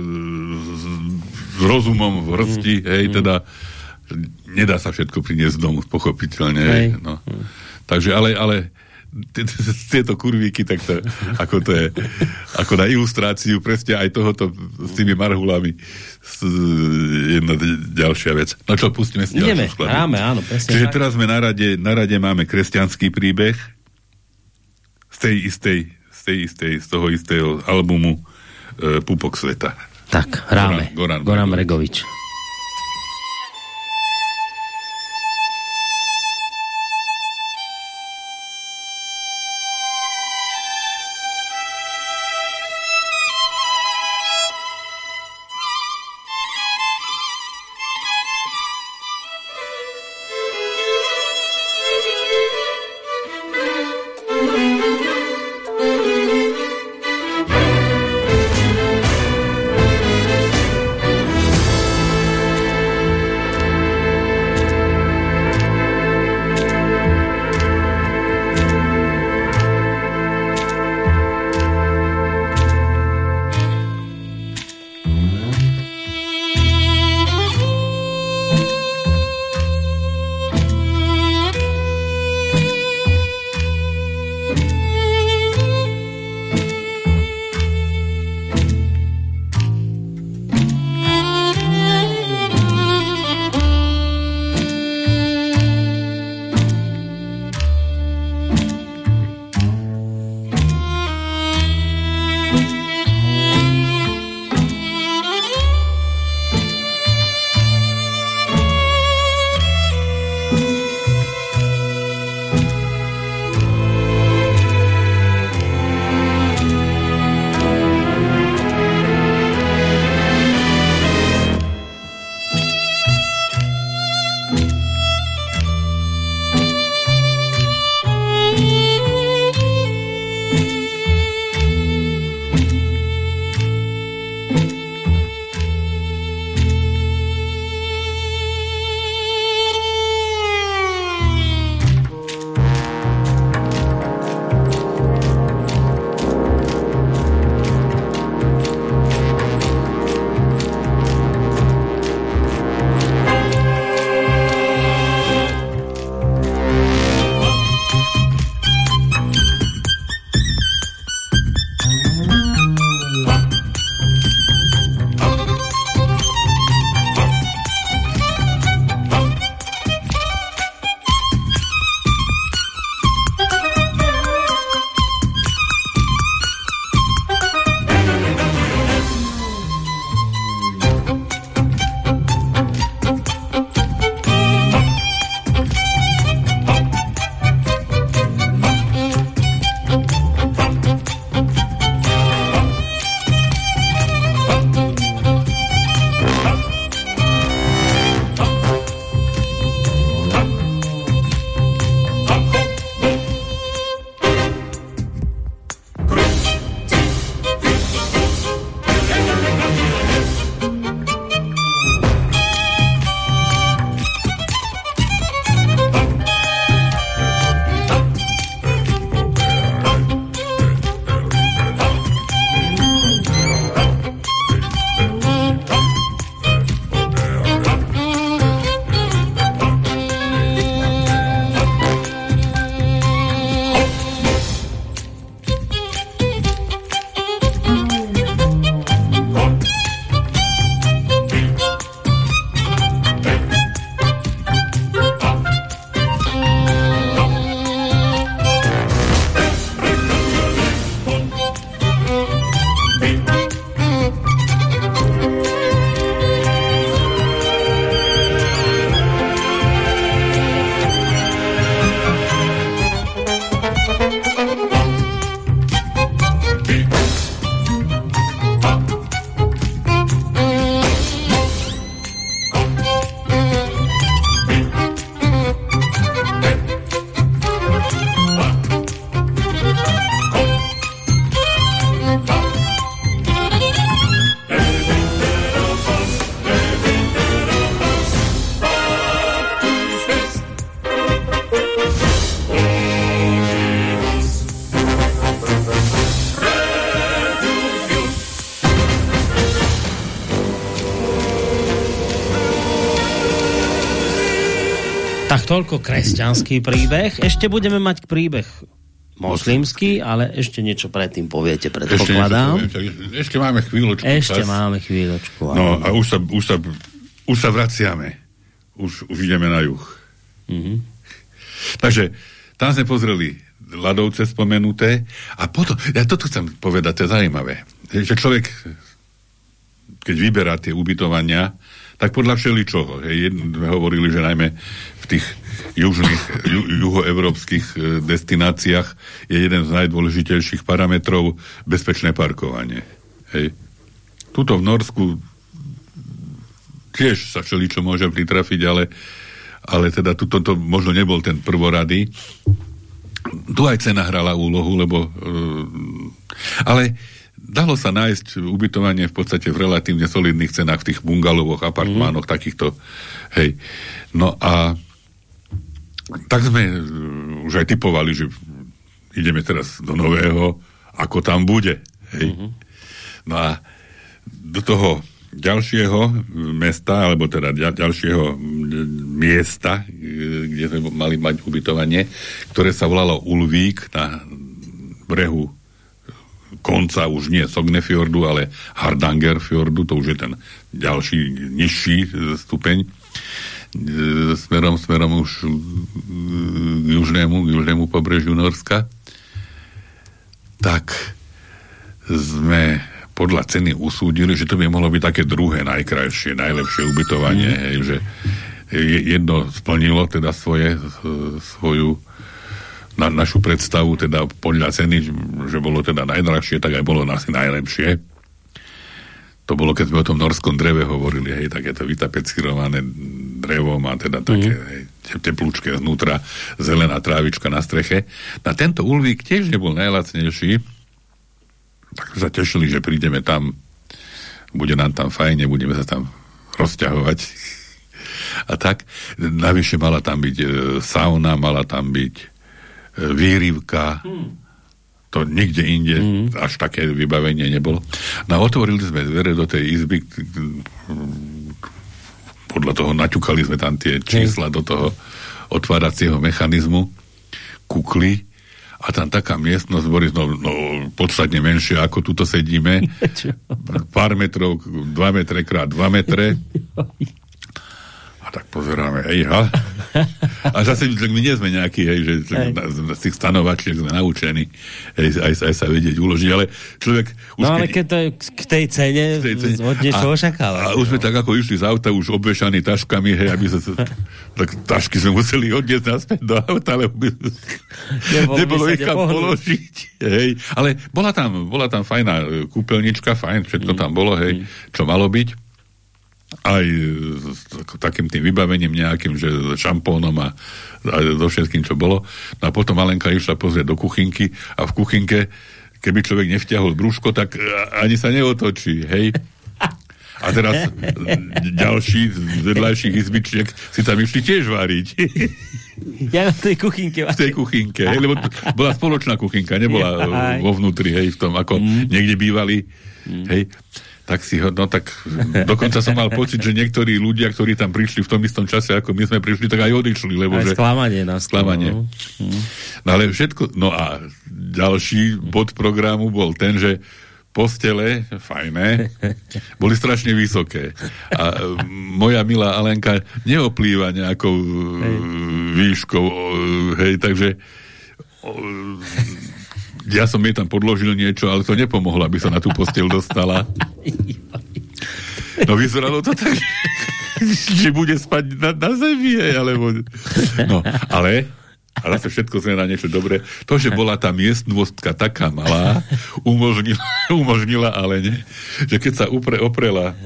Speaker 2: s rozumom v hrsti, mm, hej, mm. teda nedá sa všetko priniesť domu, pochopiteľne. Hej. No. Mm. Takže, ale, ale tieto kurvíky, tak to, ako to je, ako na ilustráciu presne aj tohoto s tými marhulami jedna ďalšia vec. No čo, pustíme si
Speaker 1: Ideme. Hráme, áno, presne
Speaker 2: Čiže tak. teraz sme na rade, na rade máme kresťanský príbeh z tej istej, z tej istej, z toho istého albumu e, Pupok sveta.
Speaker 1: Tak, hráme. Goran, Goran, Goran Bregovič. Bregovič. Toľko kresťanský príbeh. Ešte budeme mať príbeh moslimský, ale ešte niečo predtým poviete, predpokladám.
Speaker 2: Ešte, ešte máme chvíľočku.
Speaker 1: Ešte čas. máme chvíľočku.
Speaker 2: No a už sa, už sa, už sa vraciame. Už, už ideme na juh. Mm-hmm. Takže tam sme pozreli ľadovce spomenuté a potom, ja toto chcem povedať, to je zaujímavé, že človek, keď vyberá tie ubytovania, tak podľa všeličoho. Hej, hovorili, že najmä v tých južných, ju, juhoevropských e, destináciách je jeden z najdôležitejších parametrov bezpečné parkovanie. Hej. Tuto v Norsku tiež sa všeličo môže pritrafiť, ale, ale teda tuto to možno nebol ten prvorady. Tu aj cena hrala úlohu, lebo... Uh, ale dalo sa nájsť ubytovanie v podstate v relatívne solidných cenách v tých bungalovoch, apartmánoch, mm. takýchto. Hej. No a tak sme uh, už aj typovali, že ideme teraz do nového, ako tam bude. Hej. Mm-hmm. No a do toho ďalšieho mesta, alebo teda ďalšieho miesta, kde sme mali mať ubytovanie, ktoré sa volalo Ulvík na brehu konca už nie Sognefjordu, ale Hardangerfjordu, to už je ten ďalší, nižší stupeň smerom, smerom už k južnému, k južnému pobrežiu Norska, tak sme podľa ceny usúdili, že to by mohlo byť také druhé najkrajšie, najlepšie ubytovanie, mm. hej, že jedno splnilo teda svoje, svoju na našu predstavu, teda podľa ceny, že bolo teda najdrahšie, tak aj bolo asi najlepšie. To bolo, keď sme o tom norskom dreve hovorili, hej, takéto vytapecirované drevo má teda také mm. hej, teplúčke znútra, zelená trávička na streche. Na tento ulvík tiež nebol najlacnejší, tak sa tešili, že prídeme tam, bude nám tam fajne, budeme sa tam rozťahovať. A tak, navyše mala tam byť e, sauna, mala tam byť výrivka, hmm to nikde inde mm. až také vybavenie nebolo. No otvorili sme dvere do tej izby, podľa toho naťukali sme tam tie čísla mm. do toho otváracieho mechanizmu, kukli a tam taká miestnosť, Boris, no, no podstatne menšia, ako tuto sedíme, (laughs) pár metrov, 2 metre krát 2 metre (laughs) tak pozeráme, hej, ha? A zase my nie sme nejakí, hej, že z tých stanovačiek sme naučení hej, aj, aj sa vedieť uložiť, ale človek...
Speaker 1: Už no ale keď to je k tej cene, k tej cene od niečo očakáva.
Speaker 2: A, už sme no. tak ako išli z auta, už obešaní taškami, hej, aby sa... tak tašky sme museli odniesť naspäť do auta, lebo by, nebolo, nebolo ich kam položiť. Hej. Ale bola tam, bola tam fajná e, kúpeľnička, fajn, všetko mm. tam bolo, hej, mm. čo malo byť aj s takým tým vybavením nejakým, že šampónom a, a so všetkým, čo bolo. No a potom Alenka išla pozrieť do kuchynky a v kuchynke, keby človek nevťahol brúško, tak ani sa neotočí, hej? A teraz ďalší z vedľajších izbičiek si tam išli tiež váriť.
Speaker 1: Ja na tej kuchynke.
Speaker 2: V tej kuchynke, hej, lebo bola spoločná kuchynka, nebola vo vnútri, hej, v tom, ako mm. niekde bývali, mm. hej tak si ho, no tak dokonca som mal pocit, že niektorí ľudia, ktorí tam prišli v tom istom čase, ako my sme prišli, tak aj odišli, lebo
Speaker 1: aj
Speaker 2: že...
Speaker 1: sklamanie nás.
Speaker 2: Sklamanie. No. no ale všetko, no a ďalší bod programu bol ten, že postele, fajné, (laughs) boli strašne vysoké. A moja milá Alenka neoplýva nejakou hej. výškou, hej, takže ja som jej tam podložil niečo, ale to nepomohlo, aby sa na tú postel dostala. No vyzeralo to tak, (laughs) že bude spať na, na zemi, alebo... No, ale a zase všetko sme na niečo dobré. To, že bola tá miestnostka taká malá, umožnila, (laughs) umožnila ale nie, že keď sa upre, oprela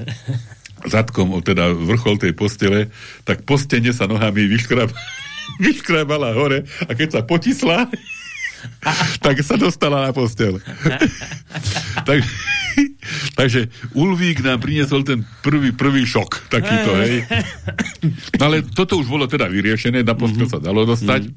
Speaker 2: zadkom, teda vrchol tej postele, tak po stene sa nohami vyškrab, (laughs) vyškrabala hore a keď sa potisla, (laughs) tak sa dostala na postel. (laughs) tak, takže Ulvík nám priniesol ten prvý, prvý šok, takýto, hej. No (laughs) ale toto už bolo teda vyriešené, na postel sa dalo dostať.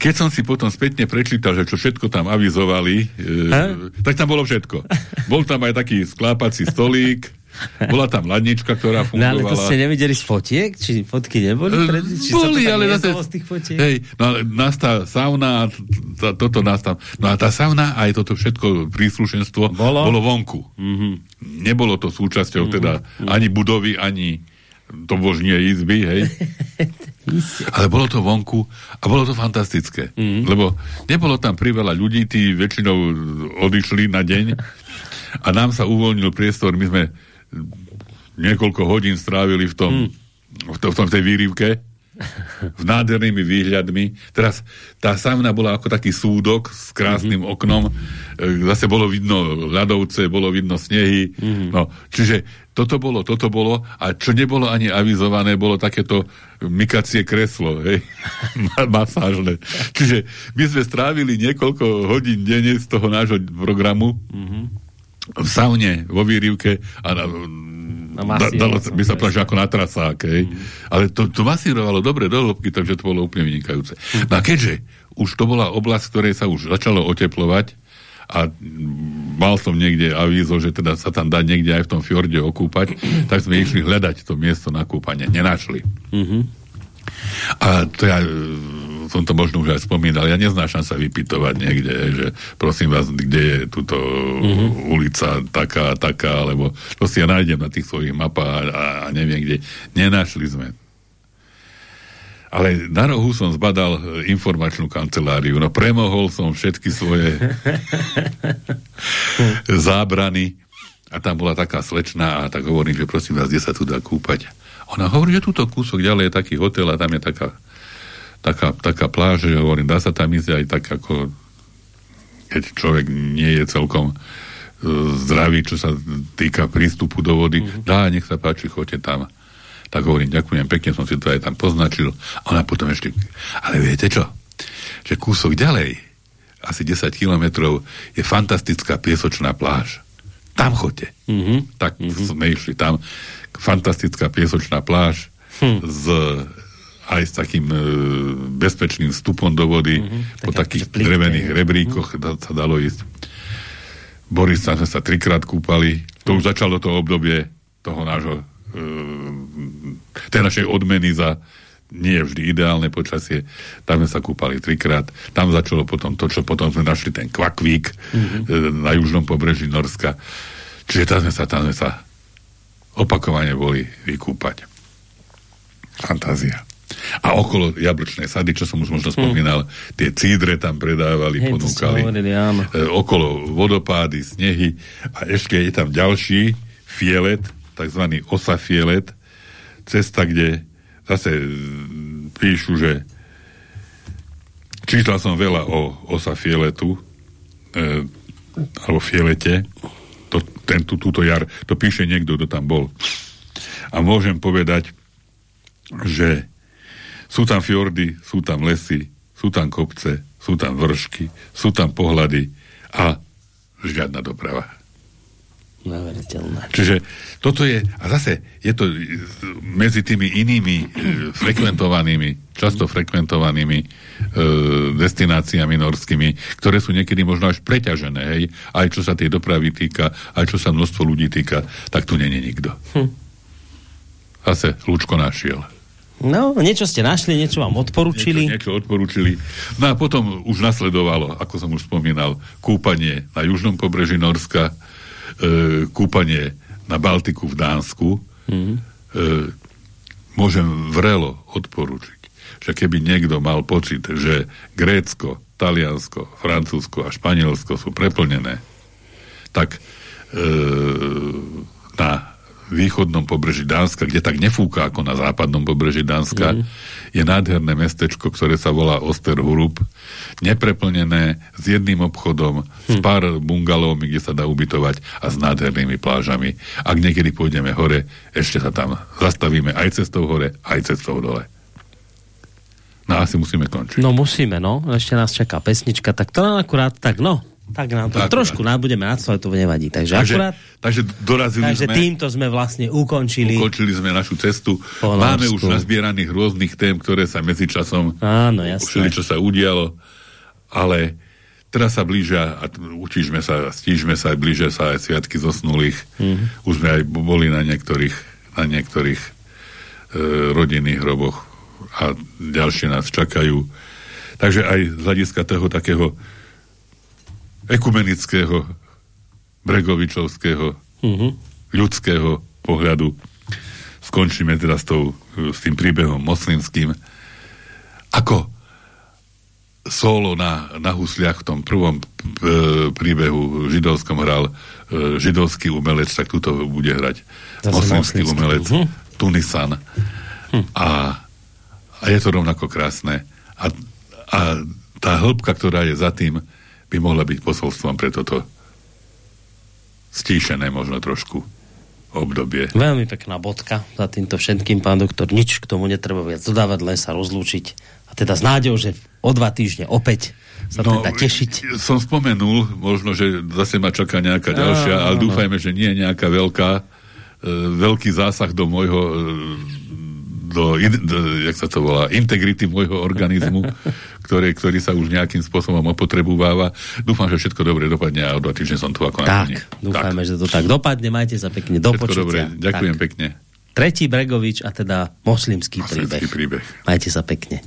Speaker 2: Keď som si potom spätne prečítal, že čo všetko tam avizovali, e, tak tam bolo všetko. Bol tam aj taký sklápací stolík, (laughs) bola tam ladnička, ktorá fungovala.
Speaker 1: No ale to ste nevideli z fotiek? Či fotky neboli? Pred, či
Speaker 2: boli,
Speaker 1: sa to
Speaker 2: ale zase,
Speaker 1: z tých fotiek?
Speaker 2: Hej, no ale nás tá sauna, tá, toto nás tam, no a tá sauna aj toto všetko príslušenstvo bolo, bolo vonku. Mm-hmm. Nebolo to súčasťou mm-hmm. teda ani budovy, ani to božnie izby, hej. (laughs) Ale bolo to vonku a bolo to fantastické. Mm. Lebo nebolo tam priveľa ľudí, tí väčšinou odišli na deň (laughs) a nám sa uvoľnil priestor, my sme niekoľko hodín strávili v tom, mm. v, to, v tom tej výrivke s nádhernými výhľadmi. Teraz tá sauna bola ako taký súdok s krásnym mm-hmm. oknom. E, zase bolo vidno ľadovce, bolo vidno snehy. Mm-hmm. No, čiže toto bolo, toto bolo a čo nebolo ani avizované, bolo takéto mykacie kreslo, hej, (laughs) masážne. Čiže my sme strávili niekoľko hodín denne z toho nášho programu mm-hmm v saune, vo výrivke a na, da, dalo by sa povedať, ako na trasák, mm. ale to, to masírovalo dobre do hĺbky, takže to bolo úplne vynikajúce. Mm. No a keďže už to bola oblasť, ktorej sa už začalo oteplovať a mal som niekde avízo, že teda sa tam dá niekde aj v tom fjorde okúpať, tak sme išli hľadať to miesto na kúpanie. Nenašli. Mm-hmm. A to ja som to možno už aj spomínal, ja neznášam sa vypytovať niekde, že prosím vás, kde je túto mm-hmm. ulica taká, taká, alebo to si ja nájdem na tých svojich mapách a, a neviem kde. Nenašli sme. Ale na rohu som zbadal informačnú kanceláriu. No premohol som všetky svoje (laughs) zábrany a tam bola taká slečná a tak hovorím, že prosím vás, kde sa tu dá kúpať. Ona hovorí, že túto kúsok ďalej je taký hotel a tam je taká taká, taká pláž, že hovorím, dá sa tam ísť aj tak ako keď človek nie je celkom uh, zdravý, čo sa týka prístupu do vody, mm-hmm. dá, nech sa páči, choďte tam. Tak hovorím, ďakujem pekne, som si to aj tam poznačil. A ona potom ešte, ale viete čo? Že kúsok ďalej, asi 10 kilometrov, je fantastická piesočná pláž. Tam choďte. Mm-hmm. Tak mm-hmm. sme išli tam. Fantastická piesočná pláž hm. s aj s takým e, bezpečným vstupom do vody, mm-hmm, po tak takých drevených rebríkoch mm-hmm. sa dalo ísť. Boris sa sme sa trikrát kúpali. To už začalo to obdobie toho nášho e, tej našej odmeny za nie je vždy ideálne počasie. Tam sme sa kúpali trikrát. Tam začalo potom to, čo potom sme našli ten kvakvík mm-hmm. na južnom pobreží Norska. Čiže tam sme sa, tam sme sa opakovane boli vykúpať. Fantázia. A okolo jablčnej sady, čo som už možno spomínal, hmm. tie cídre tam predávali, Hej, ponúkali. Hovorili, E, okolo vodopády, snehy a ešte je tam ďalší fielet, takzvaný osa fielet, cesta, kde zase píšu, že čítal som veľa o osa fieletu, e, alebo fielete, to, ten, tú, túto jar, to píše niekto, kto tam bol. A môžem povedať, že sú tam fjordy, sú tam lesy, sú tam kopce, sú tam vršky, sú tam pohľady a žiadna doprava.
Speaker 1: Neuveriteľné.
Speaker 2: Čiže toto je, a zase je to medzi tými inými e, frekventovanými, často frekventovanými e, destináciami norskými, ktoré sú niekedy možno až preťažené, hej, aj čo sa tej dopravy týka, aj čo sa množstvo ľudí týka, tak tu není nikto. Hm. Zase Lučko našiel.
Speaker 1: No, niečo ste našli, niečo vám odporúčili.
Speaker 2: Niečo, niečo odporúčili. No a potom už nasledovalo, ako som už spomínal, kúpanie na južnom pobreží Norska, e, kúpanie na Baltiku v Dánsku. Mm-hmm. E, môžem vrelo odporúčiť, že keby niekto mal pocit, že Grécko Taliansko, Francúzsko a Španielsko sú preplnené, tak e, na východnom pobreží Dánska, kde tak nefúka ako na západnom pobreží Dánska, mm. je nádherné mestečko, ktoré sa volá Osterhurup, nepreplnené s jedným obchodom, mm. s hm. pár bungalovmi, kde sa dá ubytovať a s nádhernými plážami. Ak niekedy pôjdeme hore, ešte sa tam zastavíme aj cestou hore, aj cestou dole. No asi musíme končiť.
Speaker 1: No musíme, no. Ešte nás čaká pesnička, tak to nám akurát tak, no, tak nám to tak, trošku tak. budeme nadstovať, to nevadí. Takže,
Speaker 2: takže,
Speaker 1: akurát,
Speaker 2: takže dorazili
Speaker 1: takže
Speaker 2: sme...
Speaker 1: týmto sme vlastne ukončili...
Speaker 2: Ukončili sme našu cestu. Máme už nazbieraných rôznych tém, ktoré sa medzičasom...
Speaker 1: Áno, jasné.
Speaker 2: čo sa udialo. Ale teraz sa blížia a učížme sa, stížme sa, blížia sa aj sviatky zosnulých. Mm-hmm. Už sme aj boli na niektorých, na niektorých e, rodinných hroboch a ďalšie nás čakajú. Takže aj z hľadiska toho takého ekumenického, bregovičovského, mm-hmm. ľudského pohľadu. Skončíme teda s, tou, s tým príbehom moslimským. Ako solo na, na husliach v tom prvom e, príbehu židovskom hral e, židovský umelec, tak tuto bude hrať Zase moslimský umelec uh-huh. Tunisan. Hm. A, a je to rovnako krásne. A, a tá hĺbka, ktorá je za tým, by mohla byť posolstvom pre toto stíšené možno trošku obdobie.
Speaker 1: Veľmi pekná bodka za týmto všetkým, pán doktor. Nič k tomu netreba viac dodávať, len sa rozlúčiť. A teda s nádejou, že o dva týždne opäť sa no, teda tešiť.
Speaker 2: Som spomenul, možno, že zase ma čaká nejaká ďalšia, ale dúfajme, že nie je nejaká veľká, e, veľký zásah do môjho do, do, jak sa to volá, integrity môjho organizmu, (laughs) ktoré, ktorý sa už nejakým spôsobom opotrebúváva. Dúfam, že všetko dobre dopadne a o dva týždne som tu ako
Speaker 1: tak, na dúfajme, tak. že to tak dopadne. Majte sa pekne. Do všetko dobre,
Speaker 2: ďakujem tak. pekne.
Speaker 1: Tretí Bregovič a teda moslimský, moslimský príbeh. príbeh. Majte sa pekne.